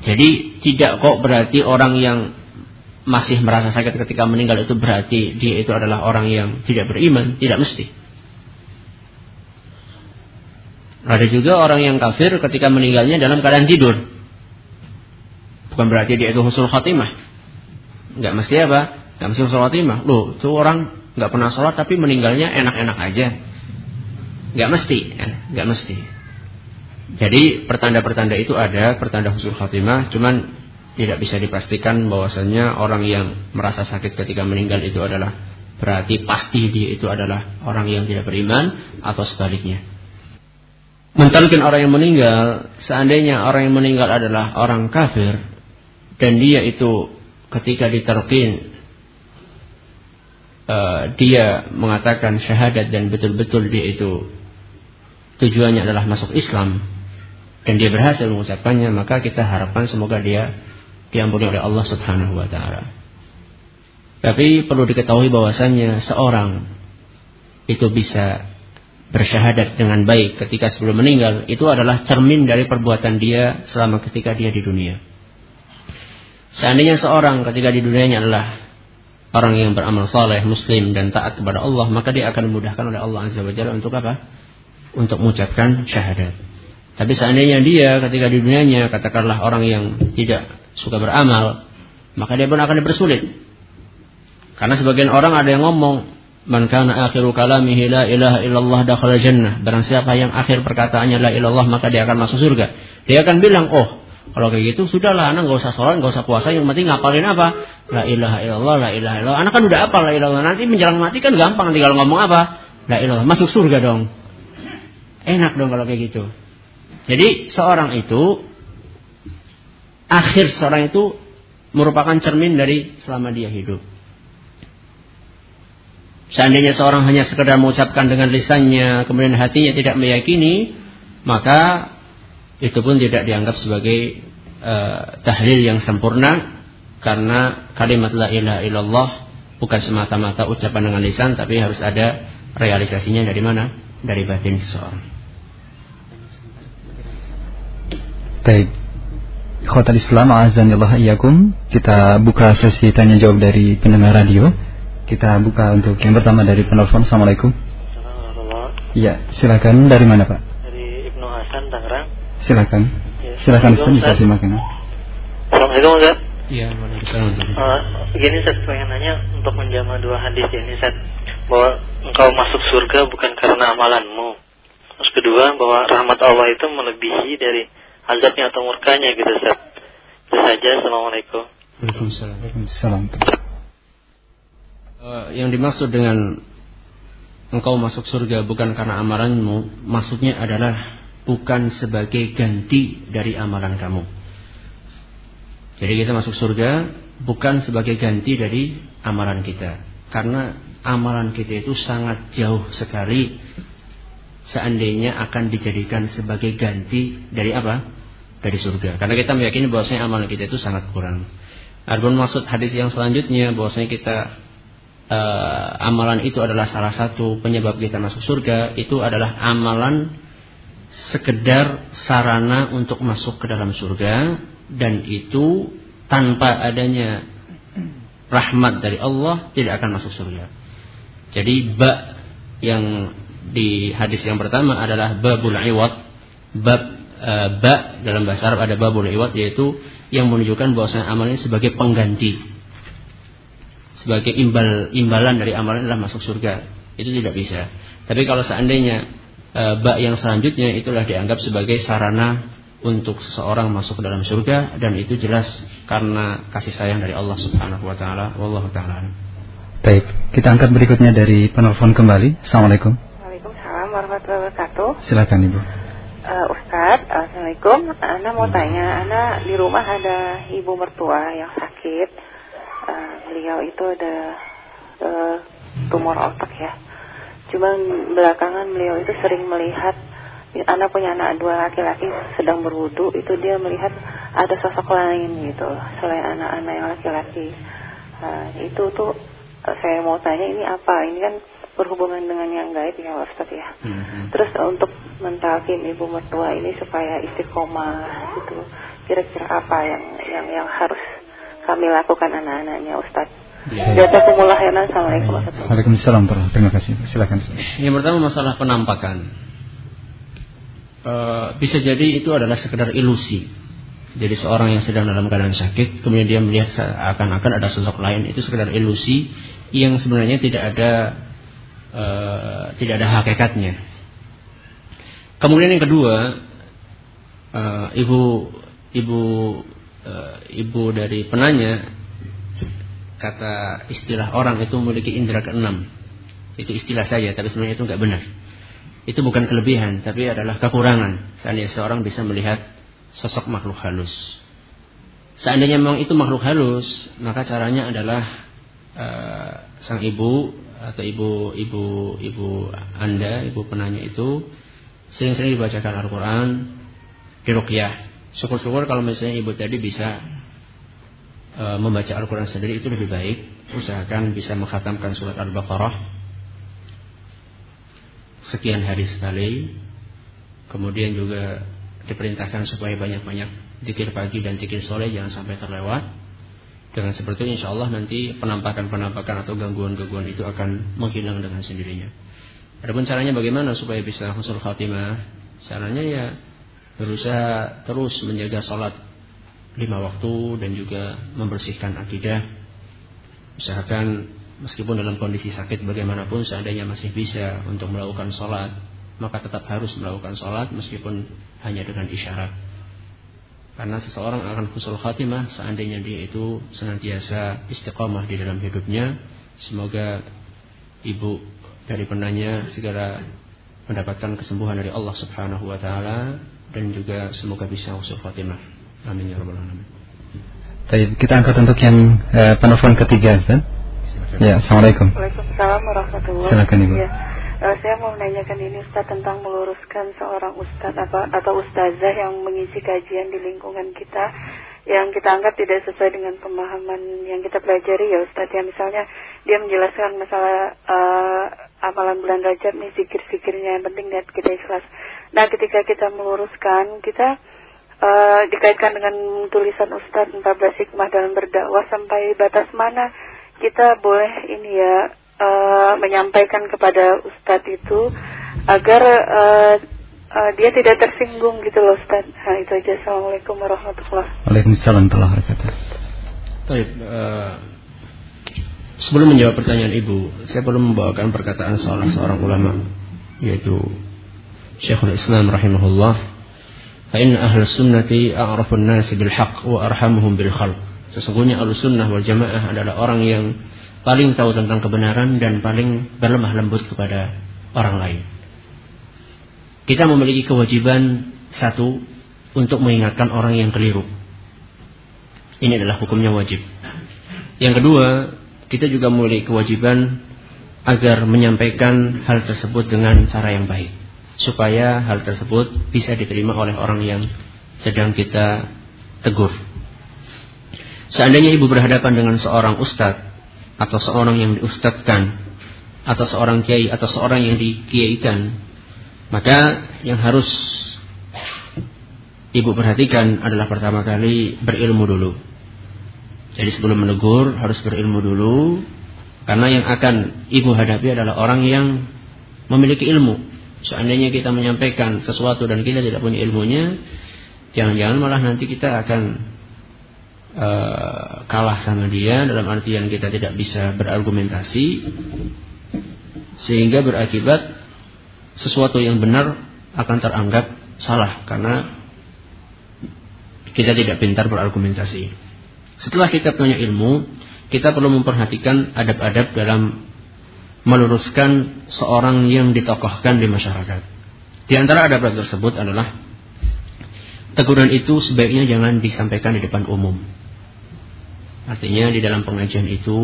Jadi tidak kok berarti orang yang masih merasa sakit ketika meninggal itu berarti dia itu adalah orang yang tidak beriman, tidak mesti. Ada juga orang yang kafir ketika meninggalnya dalam keadaan tidur. Bukan berarti dia itu husul khatimah. Enggak mesti apa? Enggak mesti husul khatimah. Loh, itu orang nggak pernah sholat tapi meninggalnya enak-enak aja nggak mesti, ya, nggak mesti. Jadi pertanda-pertanda itu ada, pertanda husnul khatimah, cuman tidak bisa dipastikan bahwasanya orang yang merasa sakit ketika meninggal itu adalah berarti pasti dia itu adalah orang yang tidak beriman atau sebaliknya. Mentalkin orang yang meninggal, seandainya orang yang meninggal adalah orang kafir dan dia itu ketika diterkin uh, dia mengatakan syahadat dan betul-betul dia itu tujuannya adalah masuk Islam dan dia berhasil mengucapkannya, maka kita harapkan semoga dia diampuni oleh Allah Subhanahu wa taala. Tapi perlu diketahui bahwasannya seorang itu bisa bersyahadat dengan baik ketika sebelum meninggal itu adalah cermin dari perbuatan dia selama ketika dia di dunia. Seandainya seorang ketika di dunianya adalah orang yang beramal saleh, muslim dan taat kepada Allah, maka dia akan dimudahkan oleh Allah Azza wa Jalla untuk apa? untuk mengucapkan syahadat. Tapi seandainya dia ketika di dunianya katakanlah orang yang tidak suka beramal, maka dia pun akan dipersulit. Karena sebagian orang ada yang ngomong, "Man kana akhiru kalamihi la ilaha illallah dakhala jannah." Barang siapa yang akhir perkataannya la ilallah maka dia akan masuk surga. Dia akan bilang, "Oh, kalau kayak gitu sudahlah anak nggak usah sholat, nggak usah puasa, yang penting ngapalin apa? La ilaha illallah, la ilaha illallah. Anak kan udah apa la ilallah. Nanti menjelang mati kan gampang tinggal ngomong apa? La ilallah, masuk surga dong. Enak dong kalau kayak gitu. Jadi seorang itu akhir seorang itu merupakan cermin dari selama dia hidup. Seandainya seorang hanya sekedar mengucapkan dengan lisannya, kemudian hatinya tidak meyakini, maka itu pun tidak dianggap sebagai uh, tahlil yang sempurna karena kalimat la ilaha illallah bukan semata-mata ucapan dengan lisan tapi harus ada realisasinya dari mana? Dari batin seseorang. Baik. Khotal Islam azanillah iyakum. Kita buka sesi tanya jawab dari pendengar radio. Kita buka untuk yang pertama dari penelpon. Assalamualaikum. Iya, silakan dari mana Pak? Dari Ibnu Hasan Tangerang. Silakan. Ya. Silakan Ustaz bisa silakan. Assalamualaikum Ustaz. Iya, uh, Gini Ustaz, pengen nanya untuk menjama dua hadis ini Ustaz bahwa engkau masuk surga bukan karena amalanmu. Terus kedua bahwa rahmat Allah itu melebihi dari azabnya atau murkanya gitu Ustaz. Itu saja. Assalamualaikum. Waalaikumsalam. Uh, yang dimaksud dengan engkau masuk surga bukan karena amalanmu, maksudnya adalah bukan sebagai ganti dari amalan kamu. Jadi kita masuk surga bukan sebagai ganti dari amalan kita. Karena amalan kita itu sangat jauh sekali seandainya akan dijadikan sebagai ganti dari apa? Dari surga. Karena kita meyakini bahwasanya amalan kita itu sangat kurang. Adapun maksud hadis yang selanjutnya bahwasanya kita uh, amalan itu adalah salah satu penyebab kita masuk surga, itu adalah amalan sekedar sarana untuk masuk ke dalam surga. Dan itu tanpa adanya rahmat dari Allah tidak akan masuk surga. Jadi ba yang di hadis yang pertama adalah babul iwat, bab uh, ba dalam bahasa Arab ada babul iwat yaitu yang menunjukkan bahwasanya amalan sebagai pengganti sebagai imbal imbalan dari amalan adalah masuk surga itu tidak bisa tapi kalau seandainya uh, ba yang selanjutnya itulah dianggap sebagai sarana untuk seseorang masuk ke dalam surga dan itu jelas karena kasih sayang dari Allah Subhanahu wa taala wallahu taala Baik, kita angkat berikutnya dari penelpon kembali. Assalamualaikum. Waalaikumsalam warahmatullahi wabarakatuh. Silakan Ibu. Uh, Ustadz, Assalamualaikum. Ana mau tanya, Ana di rumah ada ibu mertua yang sakit. Uh, beliau itu ada uh, tumor otak ya. Cuma belakangan beliau itu sering melihat Ana punya anak dua laki-laki sedang berwudu itu dia melihat ada sosok lain gitu selain anak-anak yang laki-laki. Uh, itu tuh saya mau tanya ini apa? Ini kan berhubungan dengan yang gaib ya Ustaz ya. Mm-hmm. Terus untuk mentalkin ibu mertua ini supaya istiqomah gitu. Kira-kira apa yang yang yang harus kami lakukan anak-anaknya Ustaz? Ya. Jazakumullah. Assalamualaikum Waalaikumsalam Terima kasih. Silakan. Yang pertama masalah penampakan. Uh, bisa jadi itu adalah sekedar ilusi. Jadi seorang yang sedang dalam keadaan sakit, kemudian dia melihat akan-akan ada sosok lain, itu sekedar ilusi yang sebenarnya tidak ada uh, tidak ada hakikatnya. Kemudian yang kedua, uh, ibu ibu uh, ibu dari penanya kata istilah orang itu memiliki indera keenam. Itu istilah saya, tapi sebenarnya itu nggak benar. Itu bukan kelebihan, tapi adalah kekurangan. Seandainya seorang bisa melihat sosok makhluk halus. Seandainya memang itu makhluk halus, maka caranya adalah uh, sang ibu atau ibu ibu ibu anda, ibu penanya itu sering-sering dibacakan Al-Quran di ruqyah. Syukur-syukur kalau misalnya ibu tadi bisa uh, membaca Al-Quran sendiri itu lebih baik. Usahakan bisa menghatamkan surat Al-Baqarah sekian hari sekali. Kemudian juga diperintahkan supaya banyak-banyak dikir pagi dan dikir sore jangan sampai terlewat. Dengan seperti itu insya Allah nanti penampakan-penampakan atau gangguan-gangguan itu akan menghilang dengan sendirinya. Adapun caranya bagaimana supaya bisa husnul khatimah? Caranya ya berusaha terus menjaga sholat lima waktu dan juga membersihkan akidah. Usahakan meskipun dalam kondisi sakit bagaimanapun seandainya masih bisa untuk melakukan sholat maka tetap harus melakukan sholat meskipun hanya dengan isyarat. Karena seseorang akan khusul khatimah seandainya dia itu senantiasa istiqomah di dalam hidupnya. Semoga ibu dari penanya segera mendapatkan kesembuhan dari Allah Subhanahu wa taala dan juga semoga bisa khusul khatimah. Amin ya rabbal alamin. Baik, kita angkat untuk yang eh, penelpon ketiga, Ustaz. Ya, Assalamualaikum. Waalaikumsalam warahmatullahi wabarakatuh. Silakan Ibu. Ya. Uh, saya mau menanyakan ini Ustaz tentang meluruskan seorang Ustaz apa, atau Ustazah yang mengisi kajian di lingkungan kita yang kita anggap tidak sesuai dengan pemahaman yang kita pelajari ya Ustaz ya misalnya dia menjelaskan masalah uh, amalan bulan Rajab nih zikir-zikirnya yang penting niat kita ikhlas. Nah ketika kita meluruskan kita uh, dikaitkan dengan tulisan Ustaz 14 hikmah dalam berdakwah sampai batas mana kita boleh ini ya uh, menyampaikan kepada Ustadz itu agar uh, uh, dia tidak tersinggung gitu loh Ustadz. Nah, itu aja. Assalamualaikum warahmatullahi wabarakatuh. Waalaikumsalam warahmatullahi wabarakatuh. Baik, uh, sebelum menjawab pertanyaan Ibu, saya perlu membawakan perkataan salah seorang ulama yaitu Syekhul Islam rahimahullah. Fa inna ahli sunnati a'rafun nasi bil haqq wa arhamuhum bil khalq. Sesungguhnya ahli sunnah wal jamaah adalah orang yang paling tahu tentang kebenaran dan paling berlemah lembut kepada orang lain. Kita memiliki kewajiban satu untuk mengingatkan orang yang keliru. Ini adalah hukumnya wajib. Yang kedua, kita juga memiliki kewajiban agar menyampaikan hal tersebut dengan cara yang baik. Supaya hal tersebut bisa diterima oleh orang yang sedang kita tegur. Seandainya ibu berhadapan dengan seorang ustadz atau seorang yang diustadkan atau seorang kiai atau seorang yang dikiaikan maka yang harus ibu perhatikan adalah pertama kali berilmu dulu. Jadi sebelum menegur harus berilmu dulu karena yang akan ibu hadapi adalah orang yang memiliki ilmu. Seandainya kita menyampaikan sesuatu dan kita tidak punya ilmunya, jangan-jangan malah nanti kita akan uh, kalah sama dia dalam artian kita tidak bisa berargumentasi sehingga berakibat sesuatu yang benar akan teranggap salah karena kita tidak pintar berargumentasi. Setelah kita punya ilmu, kita perlu memperhatikan adab-adab dalam meluruskan seorang yang ditokohkan di masyarakat. Di antara adab-adab tersebut adalah teguran itu sebaiknya jangan disampaikan di depan umum. Artinya di dalam pengajian itu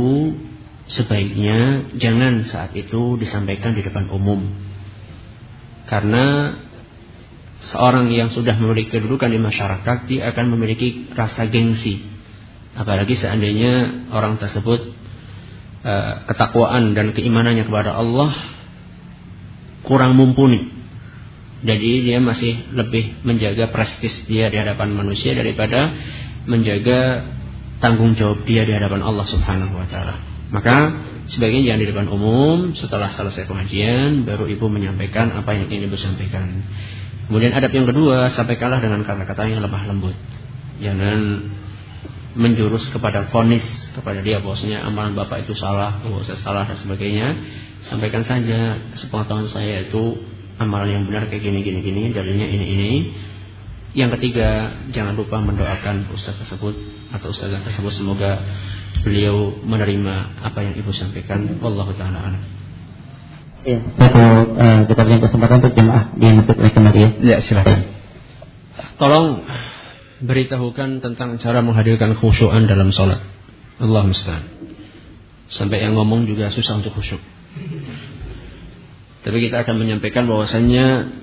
sebaiknya jangan saat itu disampaikan di depan umum. Karena seorang yang sudah memiliki kedudukan di masyarakat dia akan memiliki rasa gengsi. Apalagi seandainya orang tersebut Eh, ketakwaan dan keimanannya kepada Allah kurang mumpuni. Jadi dia masih lebih menjaga prestis dia di hadapan manusia daripada menjaga tanggung jawab dia di hadapan Allah Subhanahu wa taala. Maka sebagian jangan di depan umum, setelah selesai pengajian baru ibu menyampaikan apa yang ingin ibu sampaikan. Kemudian adab yang kedua, sampaikanlah dengan kata-kata yang lemah lembut. Jangan menjurus kepada fonis kepada dia bahwasanya amalan bapak itu salah, bahwa saya salah dan sebagainya, sampaikan saja sepengetahuan saya itu amalan yang benar kayak gini gini gini, dalilnya ini ini. Yang ketiga, jangan lupa mendoakan ustaz tersebut atau ustazah tersebut semoga beliau menerima apa yang ibu sampaikan. Wallahu taala alam. Ya, satu uh, kita berikan kesempatan untuk jemaah di masjid kembali ya. Ya, silakan. Tolong beritahukan tentang cara menghadirkan khusyuan dalam sholat. Allah musta'an. Sampai yang ngomong juga susah untuk khusyuk. Tapi kita akan menyampaikan bahwasannya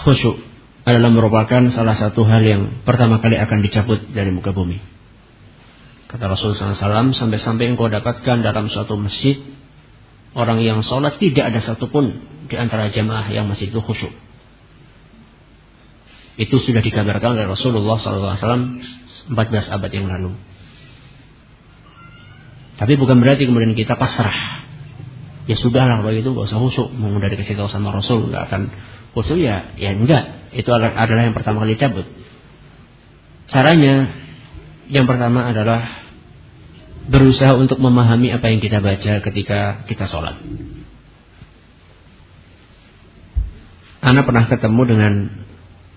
khusyuk adalah merupakan salah satu hal yang pertama kali akan dicabut dari muka bumi. Kata Rasulullah SAW, sampai-sampai engkau dapatkan dalam suatu masjid, orang yang sholat tidak ada satupun di antara jamaah yang masih itu khusyuk. Itu sudah dikabarkan oleh Rasulullah SAW 14 abad yang lalu. Tapi bukan berarti kemudian kita pasrah. Ya sudahlah kalau itu gak usah khusyuk. Mau udah dikasih tahu sama Rasul nggak akan khusyuk ya, ya enggak. Itu adalah yang pertama kali cabut. Caranya yang pertama adalah berusaha untuk memahami apa yang kita baca ketika kita sholat. Anak pernah ketemu dengan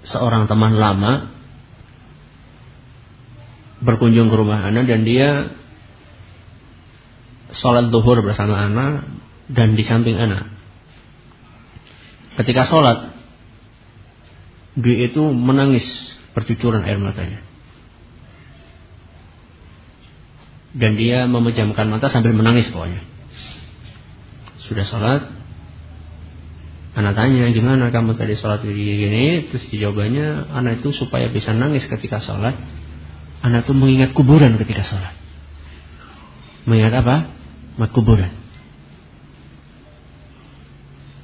seorang teman lama berkunjung ke rumah Ana dan dia sholat duhur bersama Ana dan di samping Ana. Ketika sholat, dia itu menangis bercucuran air matanya. Dan dia memejamkan mata sambil menangis pokoknya. Sudah sholat, Anak tanya gimana kamu tadi sholat gini Terus jawabannya anak itu supaya bisa nangis ketika sholat Anak itu mengingat kuburan ketika sholat Mengingat apa? Mengingat kuburan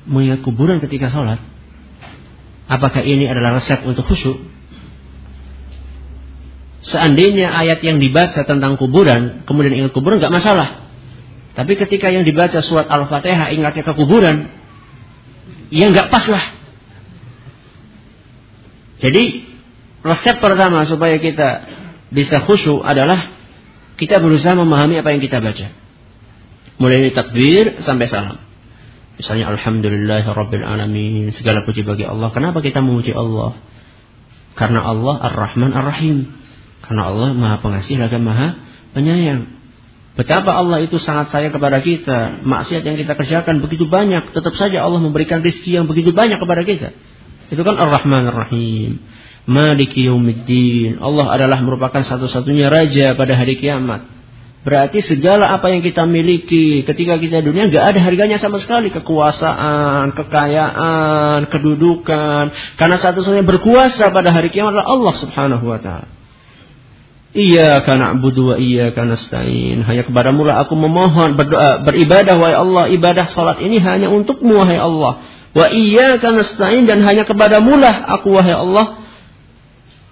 Mengingat kuburan ketika sholat Apakah ini adalah resep untuk khusyuk? Seandainya ayat yang dibaca tentang kuburan Kemudian ingat kuburan gak masalah Tapi ketika yang dibaca surat Al-Fatihah Ingatnya ke kuburan ya nggak pas lah. Jadi resep pertama supaya kita bisa khusyuk adalah kita berusaha memahami apa yang kita baca. Mulai dari takbir sampai salam. Misalnya Alhamdulillah Rabbil Alamin. Segala puji bagi Allah. Kenapa kita memuji Allah? Karena Allah Ar-Rahman Ar-Rahim. Karena Allah Maha Pengasih lagi Maha Penyayang. Betapa Allah itu sangat sayang kepada kita. Maksiat yang kita kerjakan begitu banyak. Tetap saja Allah memberikan rizki yang begitu banyak kepada kita. Itu kan Ar-Rahman Ar-Rahim. Maliki Yawmiddin. Allah adalah merupakan satu-satunya raja pada hari kiamat. Berarti segala apa yang kita miliki ketika kita dunia nggak ada harganya sama sekali. Kekuasaan, kekayaan, kedudukan. Karena satu-satunya berkuasa pada hari kiamat adalah Allah subhanahu wa ta'ala. Iya karena na'budu wa karena nasta'in. Hanya kepadamu lah aku memohon berdoa, beribadah wahai Allah. Ibadah salat ini hanya untukmu wahai Allah. Wa karena nasta'in dan hanya kepadamu lah aku wahai Allah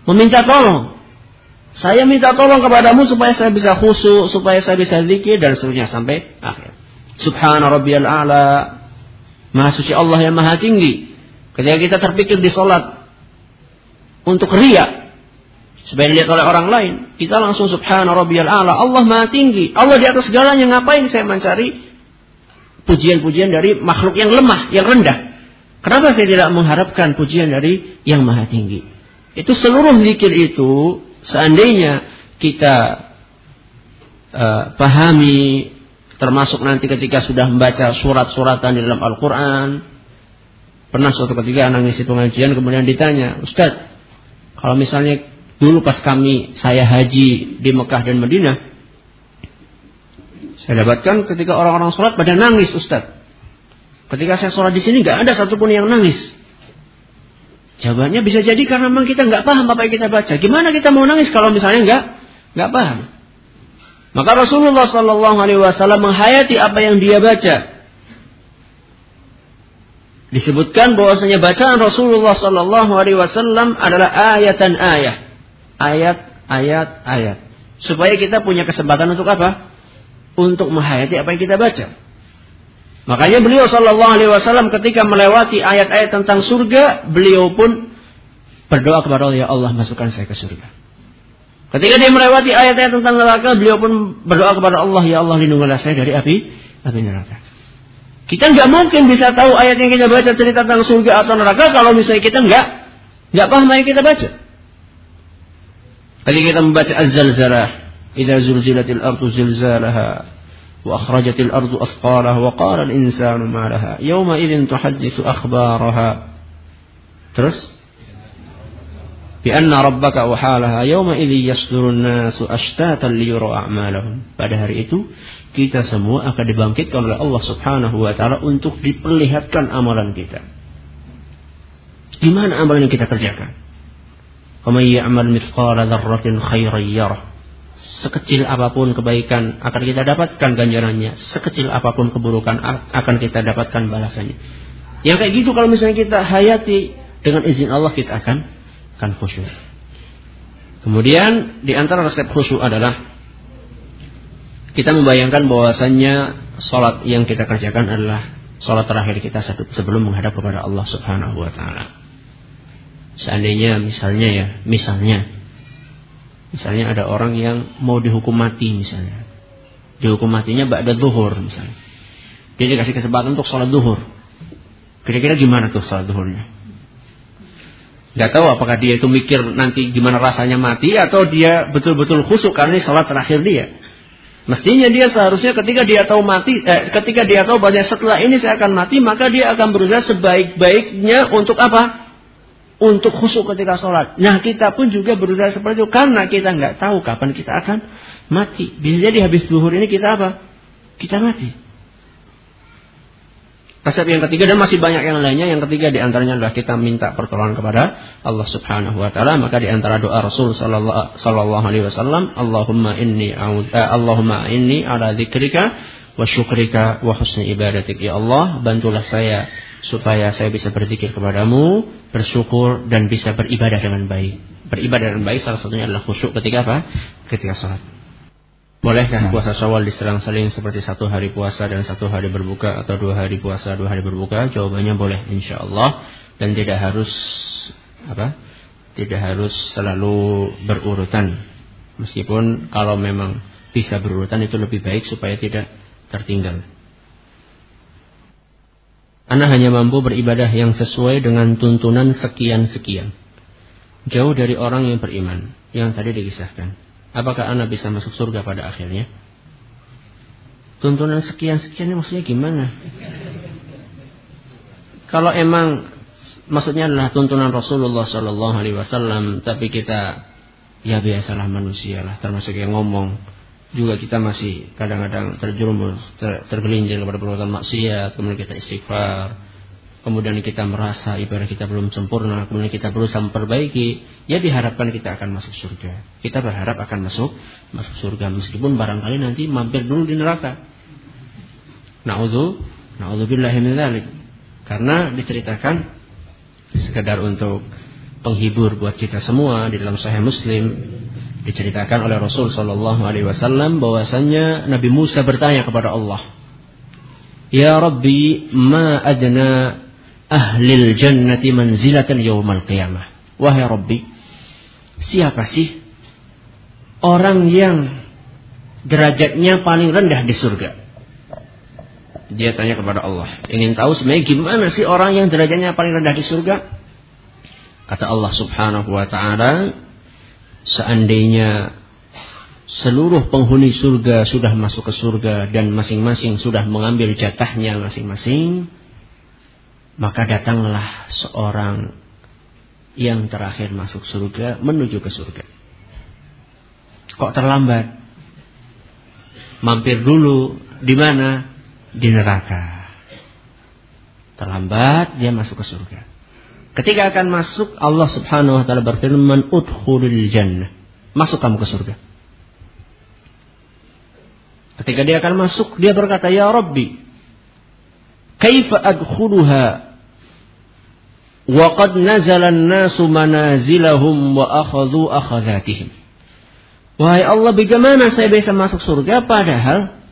meminta tolong. Saya minta tolong kepadamu supaya saya bisa khusyuk, supaya saya bisa zikir dan seterusnya sampai akhir. Subhana rabbiyal a'la. Maha suci Allah yang maha tinggi. Ketika kita terpikir di sholat untuk riak supaya dilihat oleh orang lain, kita langsung subhana rabbiyal a'la. Allah Maha tinggi. Allah di atas segalanya. Ngapain saya mencari pujian-pujian dari makhluk yang lemah, yang rendah? Kenapa saya tidak mengharapkan pujian dari yang Maha tinggi? Itu seluruh zikir itu seandainya kita uh, pahami termasuk nanti ketika sudah membaca surat-suratan di dalam Al-Quran Pernah suatu ketika anak ngisi pengajian kemudian ditanya, Ustadz, kalau misalnya dulu pas kami saya haji di Mekah dan Madinah, saya dapatkan ketika orang-orang sholat pada nangis Ustadz. Ketika saya sholat di sini nggak ada satupun yang nangis. Jawabannya bisa jadi karena memang kita nggak paham apa yang kita baca. Gimana kita mau nangis kalau misalnya nggak nggak paham? Maka Rasulullah Shallallahu Alaihi Wasallam menghayati apa yang dia baca disebutkan bahwasanya bacaan Rasulullah Sallallahu Alaihi Wasallam adalah ayatan ayat, ayat, ayat, ayat, supaya kita punya kesempatan untuk apa? Untuk menghayati apa yang kita baca. Makanya beliau Sallallahu Alaihi Wasallam ketika melewati ayat-ayat tentang surga, beliau pun berdoa kepada Allah, ya Allah masukkan saya ke surga. Ketika dia melewati ayat-ayat tentang neraka, beliau pun berdoa kepada Allah, ya Allah lindungilah saya dari api api neraka. Kita nggak mungkin bisa tahu ayat yang kita baca cerita tentang surga atau neraka kalau misalnya kita nggak nggak paham yang kita baca. Tadi kita membaca Az-Zalzalah, "Idza zulzilatil ardu zilzalaha wa akhrajatil ardu asqalaha wa qala al-insanu ma laha yawma idzin tuhadditsu akhbaraha." Terus بأن ربك وحالها يومئذ يصدر الناس أشتاتا ليروا أعمالهم pada hari itu kita semua akan dibangkitkan oleh Allah Subhanahu wa taala untuk diperlihatkan amalan kita. Gimana amalan yang kita kerjakan? وَمَن يَعْمَلْ مِثْقَالَ ذَرَّةٍ خَيْرًا يَرَهُ Sekecil apa pun kebaikan akan kita dapatkan ganjarannya. Sekecil apa pun keburukan akan kita dapatkan balasannya. Yang kayak gitu kalau misalnya kita hayati dengan izin Allah kita akan akan khusyuk. Kemudian di antara resep khusyuk adalah kita membayangkan bahwasannya sholat yang kita kerjakan adalah sholat terakhir kita sebelum menghadap kepada Allah Subhanahu Wa Taala. Seandainya misalnya ya, misalnya, misalnya ada orang yang mau dihukum mati misalnya, dihukum matinya ba'da zuhur misalnya, dia dikasih kesempatan untuk sholat zuhur. Kira-kira gimana tuh sholat zuhurnya? Gak tahu apakah dia itu mikir nanti gimana rasanya mati atau dia betul-betul khusuk karena ini sholat terakhir dia. Mestinya dia seharusnya ketika dia tahu mati, eh, ketika dia tahu bahwa setelah ini saya akan mati, maka dia akan berusaha sebaik-baiknya untuk apa? Untuk khusyuk ketika sholat. Nah kita pun juga berusaha seperti itu karena kita nggak tahu kapan kita akan mati. Bisa jadi habis zuhur ini kita apa? Kita mati. Resep yang ketiga dan masih banyak yang lainnya. Yang ketiga di antaranya adalah kita minta pertolongan kepada Allah Subhanahu wa taala. Maka di antara doa Rasul sallallahu alaihi wasallam, Allahumma inni eh, Allahumma inni ala dzikrika wa syukrika wa husni ibadatik. Ya Allah, bantulah saya supaya saya bisa berzikir kepadamu, bersyukur dan bisa beribadah dengan baik. Beribadah dengan baik salah satunya adalah khusyuk ketika apa? Ketika sholat. Bolehkah nah. puasa Syawal diserang-seling seperti satu hari puasa dan satu hari berbuka atau dua hari puasa dua hari berbuka? Jawabannya boleh insya Allah dan tidak harus apa? Tidak harus selalu berurutan. Meskipun kalau memang bisa berurutan itu lebih baik supaya tidak tertinggal. Anak hanya mampu beribadah yang sesuai dengan tuntunan sekian-sekian. Jauh dari orang yang beriman. Yang tadi dikisahkan. Apakah anak bisa masuk surga pada akhirnya? Tuntunan sekian-sekian ini maksudnya gimana? Kalau emang maksudnya adalah tuntunan Rasulullah Shallallahu Alaihi Wasallam, tapi kita ya biasalah manusia lah, termasuk yang ngomong juga kita masih kadang-kadang terjerumus, ter, tergelincir kepada perbuatan maksiat, kemudian kita istighfar, kemudian kita merasa ibadah kita belum sempurna, kemudian kita berusaha memperbaiki, ya diharapkan kita akan masuk surga. Kita berharap akan masuk masuk surga meskipun barangkali nanti mampir dulu di neraka. Nauzu, naudzubillahi min dzalik. Karena diceritakan sekedar untuk penghibur buat kita semua di dalam Sahih Muslim diceritakan oleh Rasul Shallallahu Alaihi Wasallam bahwasanya Nabi Musa bertanya kepada Allah, Ya Rabbi, ma adna ahlil jannati manzilatan yawmal qiyamah. Wahai Rabbi, siapa sih orang yang derajatnya paling rendah di surga? Dia tanya kepada Allah, ingin tahu sebenarnya gimana sih orang yang derajatnya paling rendah di surga? Kata Allah Subhanahu wa taala, seandainya seluruh penghuni surga sudah masuk ke surga dan masing-masing sudah mengambil jatahnya masing-masing, maka datanglah seorang yang terakhir masuk surga menuju ke surga. Kok terlambat? Mampir dulu di mana? Di neraka. Terlambat dia masuk ke surga. Ketika akan masuk Allah Subhanahu wa taala berfirman, "Udkhulul jannah." Masuk kamu ke surga. Ketika dia akan masuk, dia berkata, "Ya Rabbi, kaifa adkhuluha wa qad an-nasu manazilahum wa akhazatihim Wahai Allah, bagaimana saya bisa masuk surga padahal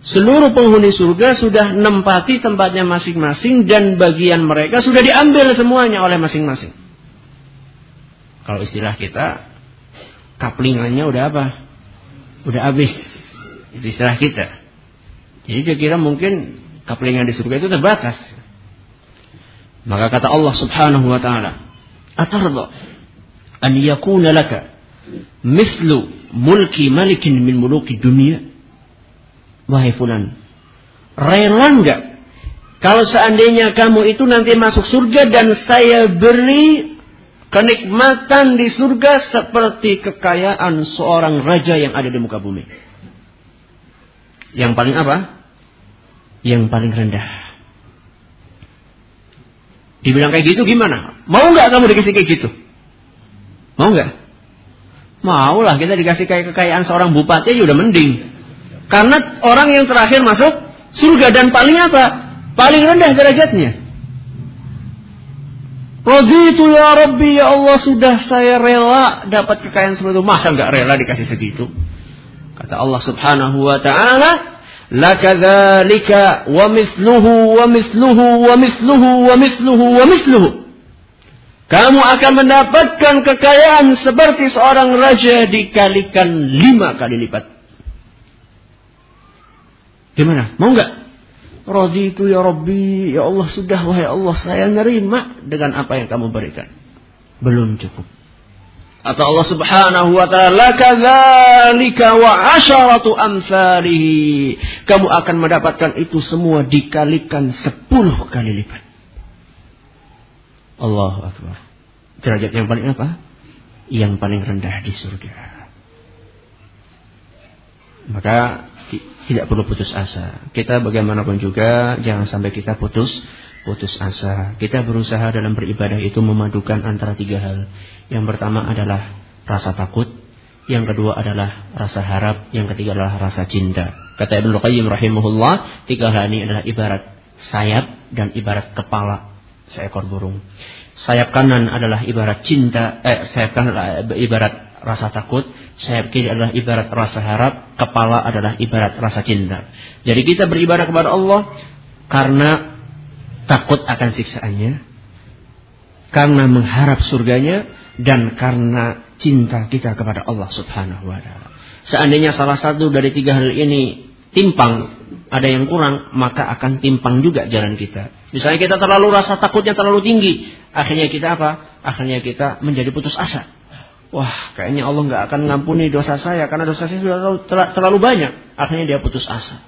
seluruh penghuni surga sudah nempati tempatnya masing-masing dan bagian mereka sudah diambil semuanya oleh masing-masing. Kalau istilah kita, kaplingannya udah apa? Udah habis. Itu istilah kita. Jadi dia kira mungkin kaplingan di surga itu terbatas. Maka kata Allah Subhanahu wa taala, "Atarda an yakuna laka mislu mulki malikin min muluki dunia?" Wahai fulan, rela enggak kalau seandainya kamu itu nanti masuk surga dan saya beri kenikmatan di surga seperti kekayaan seorang raja yang ada di muka bumi. Yang paling apa? yang paling rendah. Dibilang kayak gitu gimana? Mau nggak kamu dikasih kayak gitu? Mau nggak? Mau lah kita dikasih kayak kekayaan seorang bupati aja udah mending. Karena orang yang terakhir masuk surga dan paling apa? Paling rendah derajatnya. Raditu ya Rabbi ya Allah sudah saya rela dapat kekayaan seperti itu. Masa nggak rela dikasih segitu? Kata Allah Subhanahu wa taala, lakadzalika wa misluhu wa misluhu wa misluhu wa misluhu wa misluhu kamu akan mendapatkan kekayaan seperti seorang raja dikalikan lima kali lipat. Gimana? Mau nggak? Raditu ya Rabbi, ya Allah sudah wahai Allah saya nerima dengan apa yang kamu berikan. Belum cukup. Atau Allah Subhanahu wa taala kadzalika wa asyaratu amsalihi. Kamu akan mendapatkan itu semua dikalikan sepuluh kali lipat. Allahu akbar. Derajat yang paling apa? Yang paling rendah di surga. Maka tidak perlu putus asa. Kita bagaimanapun juga jangan sampai kita putus putus asa. Kita berusaha dalam beribadah itu memadukan antara tiga hal. Yang pertama adalah rasa takut, yang kedua adalah rasa harap, yang ketiga adalah rasa cinta. Kata Ibnu Qayyim rahimahullah, tiga hal ini adalah ibarat sayap dan ibarat kepala seekor burung. Sayap kanan adalah ibarat cinta, eh, sayap kanan adalah ibarat rasa takut, sayap kiri adalah ibarat rasa harap, kepala adalah ibarat rasa cinta. Jadi kita beribadah kepada Allah karena takut akan siksaannya, karena mengharap surganya, dan karena cinta kita kepada Allah Subhanahu wa taala. Seandainya salah satu dari tiga hal ini timpang, ada yang kurang, maka akan timpang juga jalan kita. Misalnya kita terlalu rasa takutnya terlalu tinggi, akhirnya kita apa? Akhirnya kita menjadi putus asa. Wah, kayaknya Allah nggak akan ngampuni dosa saya karena dosa saya sudah terlalu, terlalu banyak. Akhirnya dia putus asa.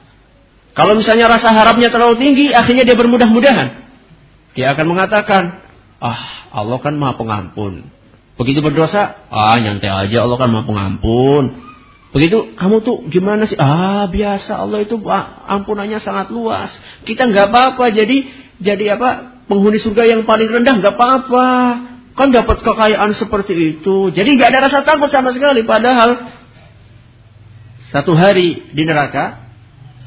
Kalau misalnya rasa harapnya terlalu tinggi, akhirnya dia bermudah-mudahan. Dia akan mengatakan, ah Allah kan maha pengampun. Begitu berdosa, ah nyantai aja Allah kan maha pengampun. Begitu kamu tuh gimana sih? Ah biasa Allah itu ampunannya sangat luas. Kita nggak apa-apa. Jadi jadi apa? Penghuni surga yang paling rendah nggak apa-apa. Kan dapat kekayaan seperti itu. Jadi nggak ada rasa takut sama sekali. Padahal satu hari di neraka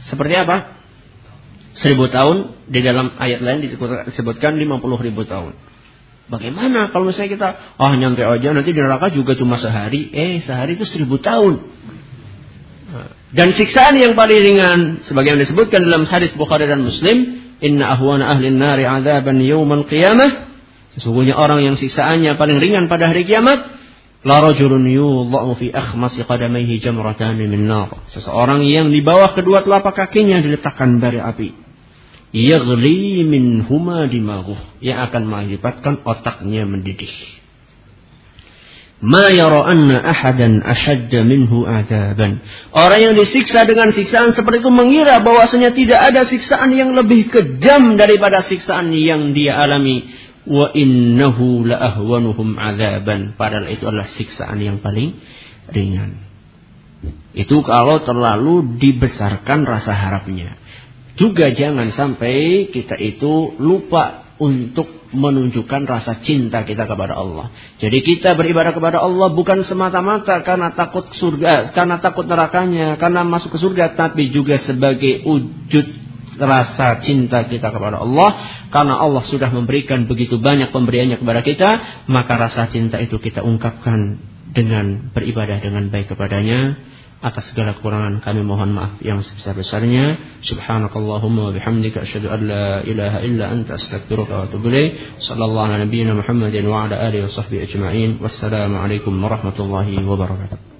seperti apa? Seribu tahun di dalam ayat lain disebutkan lima puluh ribu tahun. Bagaimana kalau misalnya kita ah oh, nyantai aja nanti di neraka juga cuma sehari, eh sehari itu seribu tahun. Dan siksaan yang paling ringan sebagaimana disebutkan dalam hadis Bukhari dan Muslim inna ahwana ahli nari adaban yawmal qiyamah sesungguhnya orang yang siksaannya paling ringan pada hari kiamat la rajulun yudha'u fi akhmasi qadamaihi jamratan min nar seseorang yang di bawah kedua telapak kakinya diletakkan bara api yaghli huma dimaghuh yang akan mengakibatkan otaknya mendidih ma yara anna ahadan ashadda minhu adaban. Orang yang disiksa dengan siksaan seperti itu mengira bahwasanya tidak ada siksaan yang lebih kejam daripada siksaan yang dia alami. Wa innahu la ahwanuhum adaban. Padahal itu adalah siksaan yang paling ringan. Itu kalau terlalu dibesarkan rasa harapnya. Juga jangan sampai kita itu lupa untuk menunjukkan rasa cinta kita kepada Allah. Jadi kita beribadah kepada Allah bukan semata-mata karena takut surga, karena takut nerakanya, karena masuk ke surga, tapi juga sebagai wujud rasa cinta kita kepada Allah. Karena Allah sudah memberikan begitu banyak pemberiannya kepada kita maka rasa cinta itu kita ungkapkan dengan beribadah dengan baik kepadanya. Atas segala kekurangan kami mohon maaf yang sebesar-besarnya. Subhanakallahumma wa bihamdika asyhadu an la ilaha illa anta astaghfiruka wa atubu ilaik sallallahu ala nabiyyina muhammadin wa ala alihi wa sahbihi ajma'in. Wassalamu alaikum warahmatullahi wabarakatuh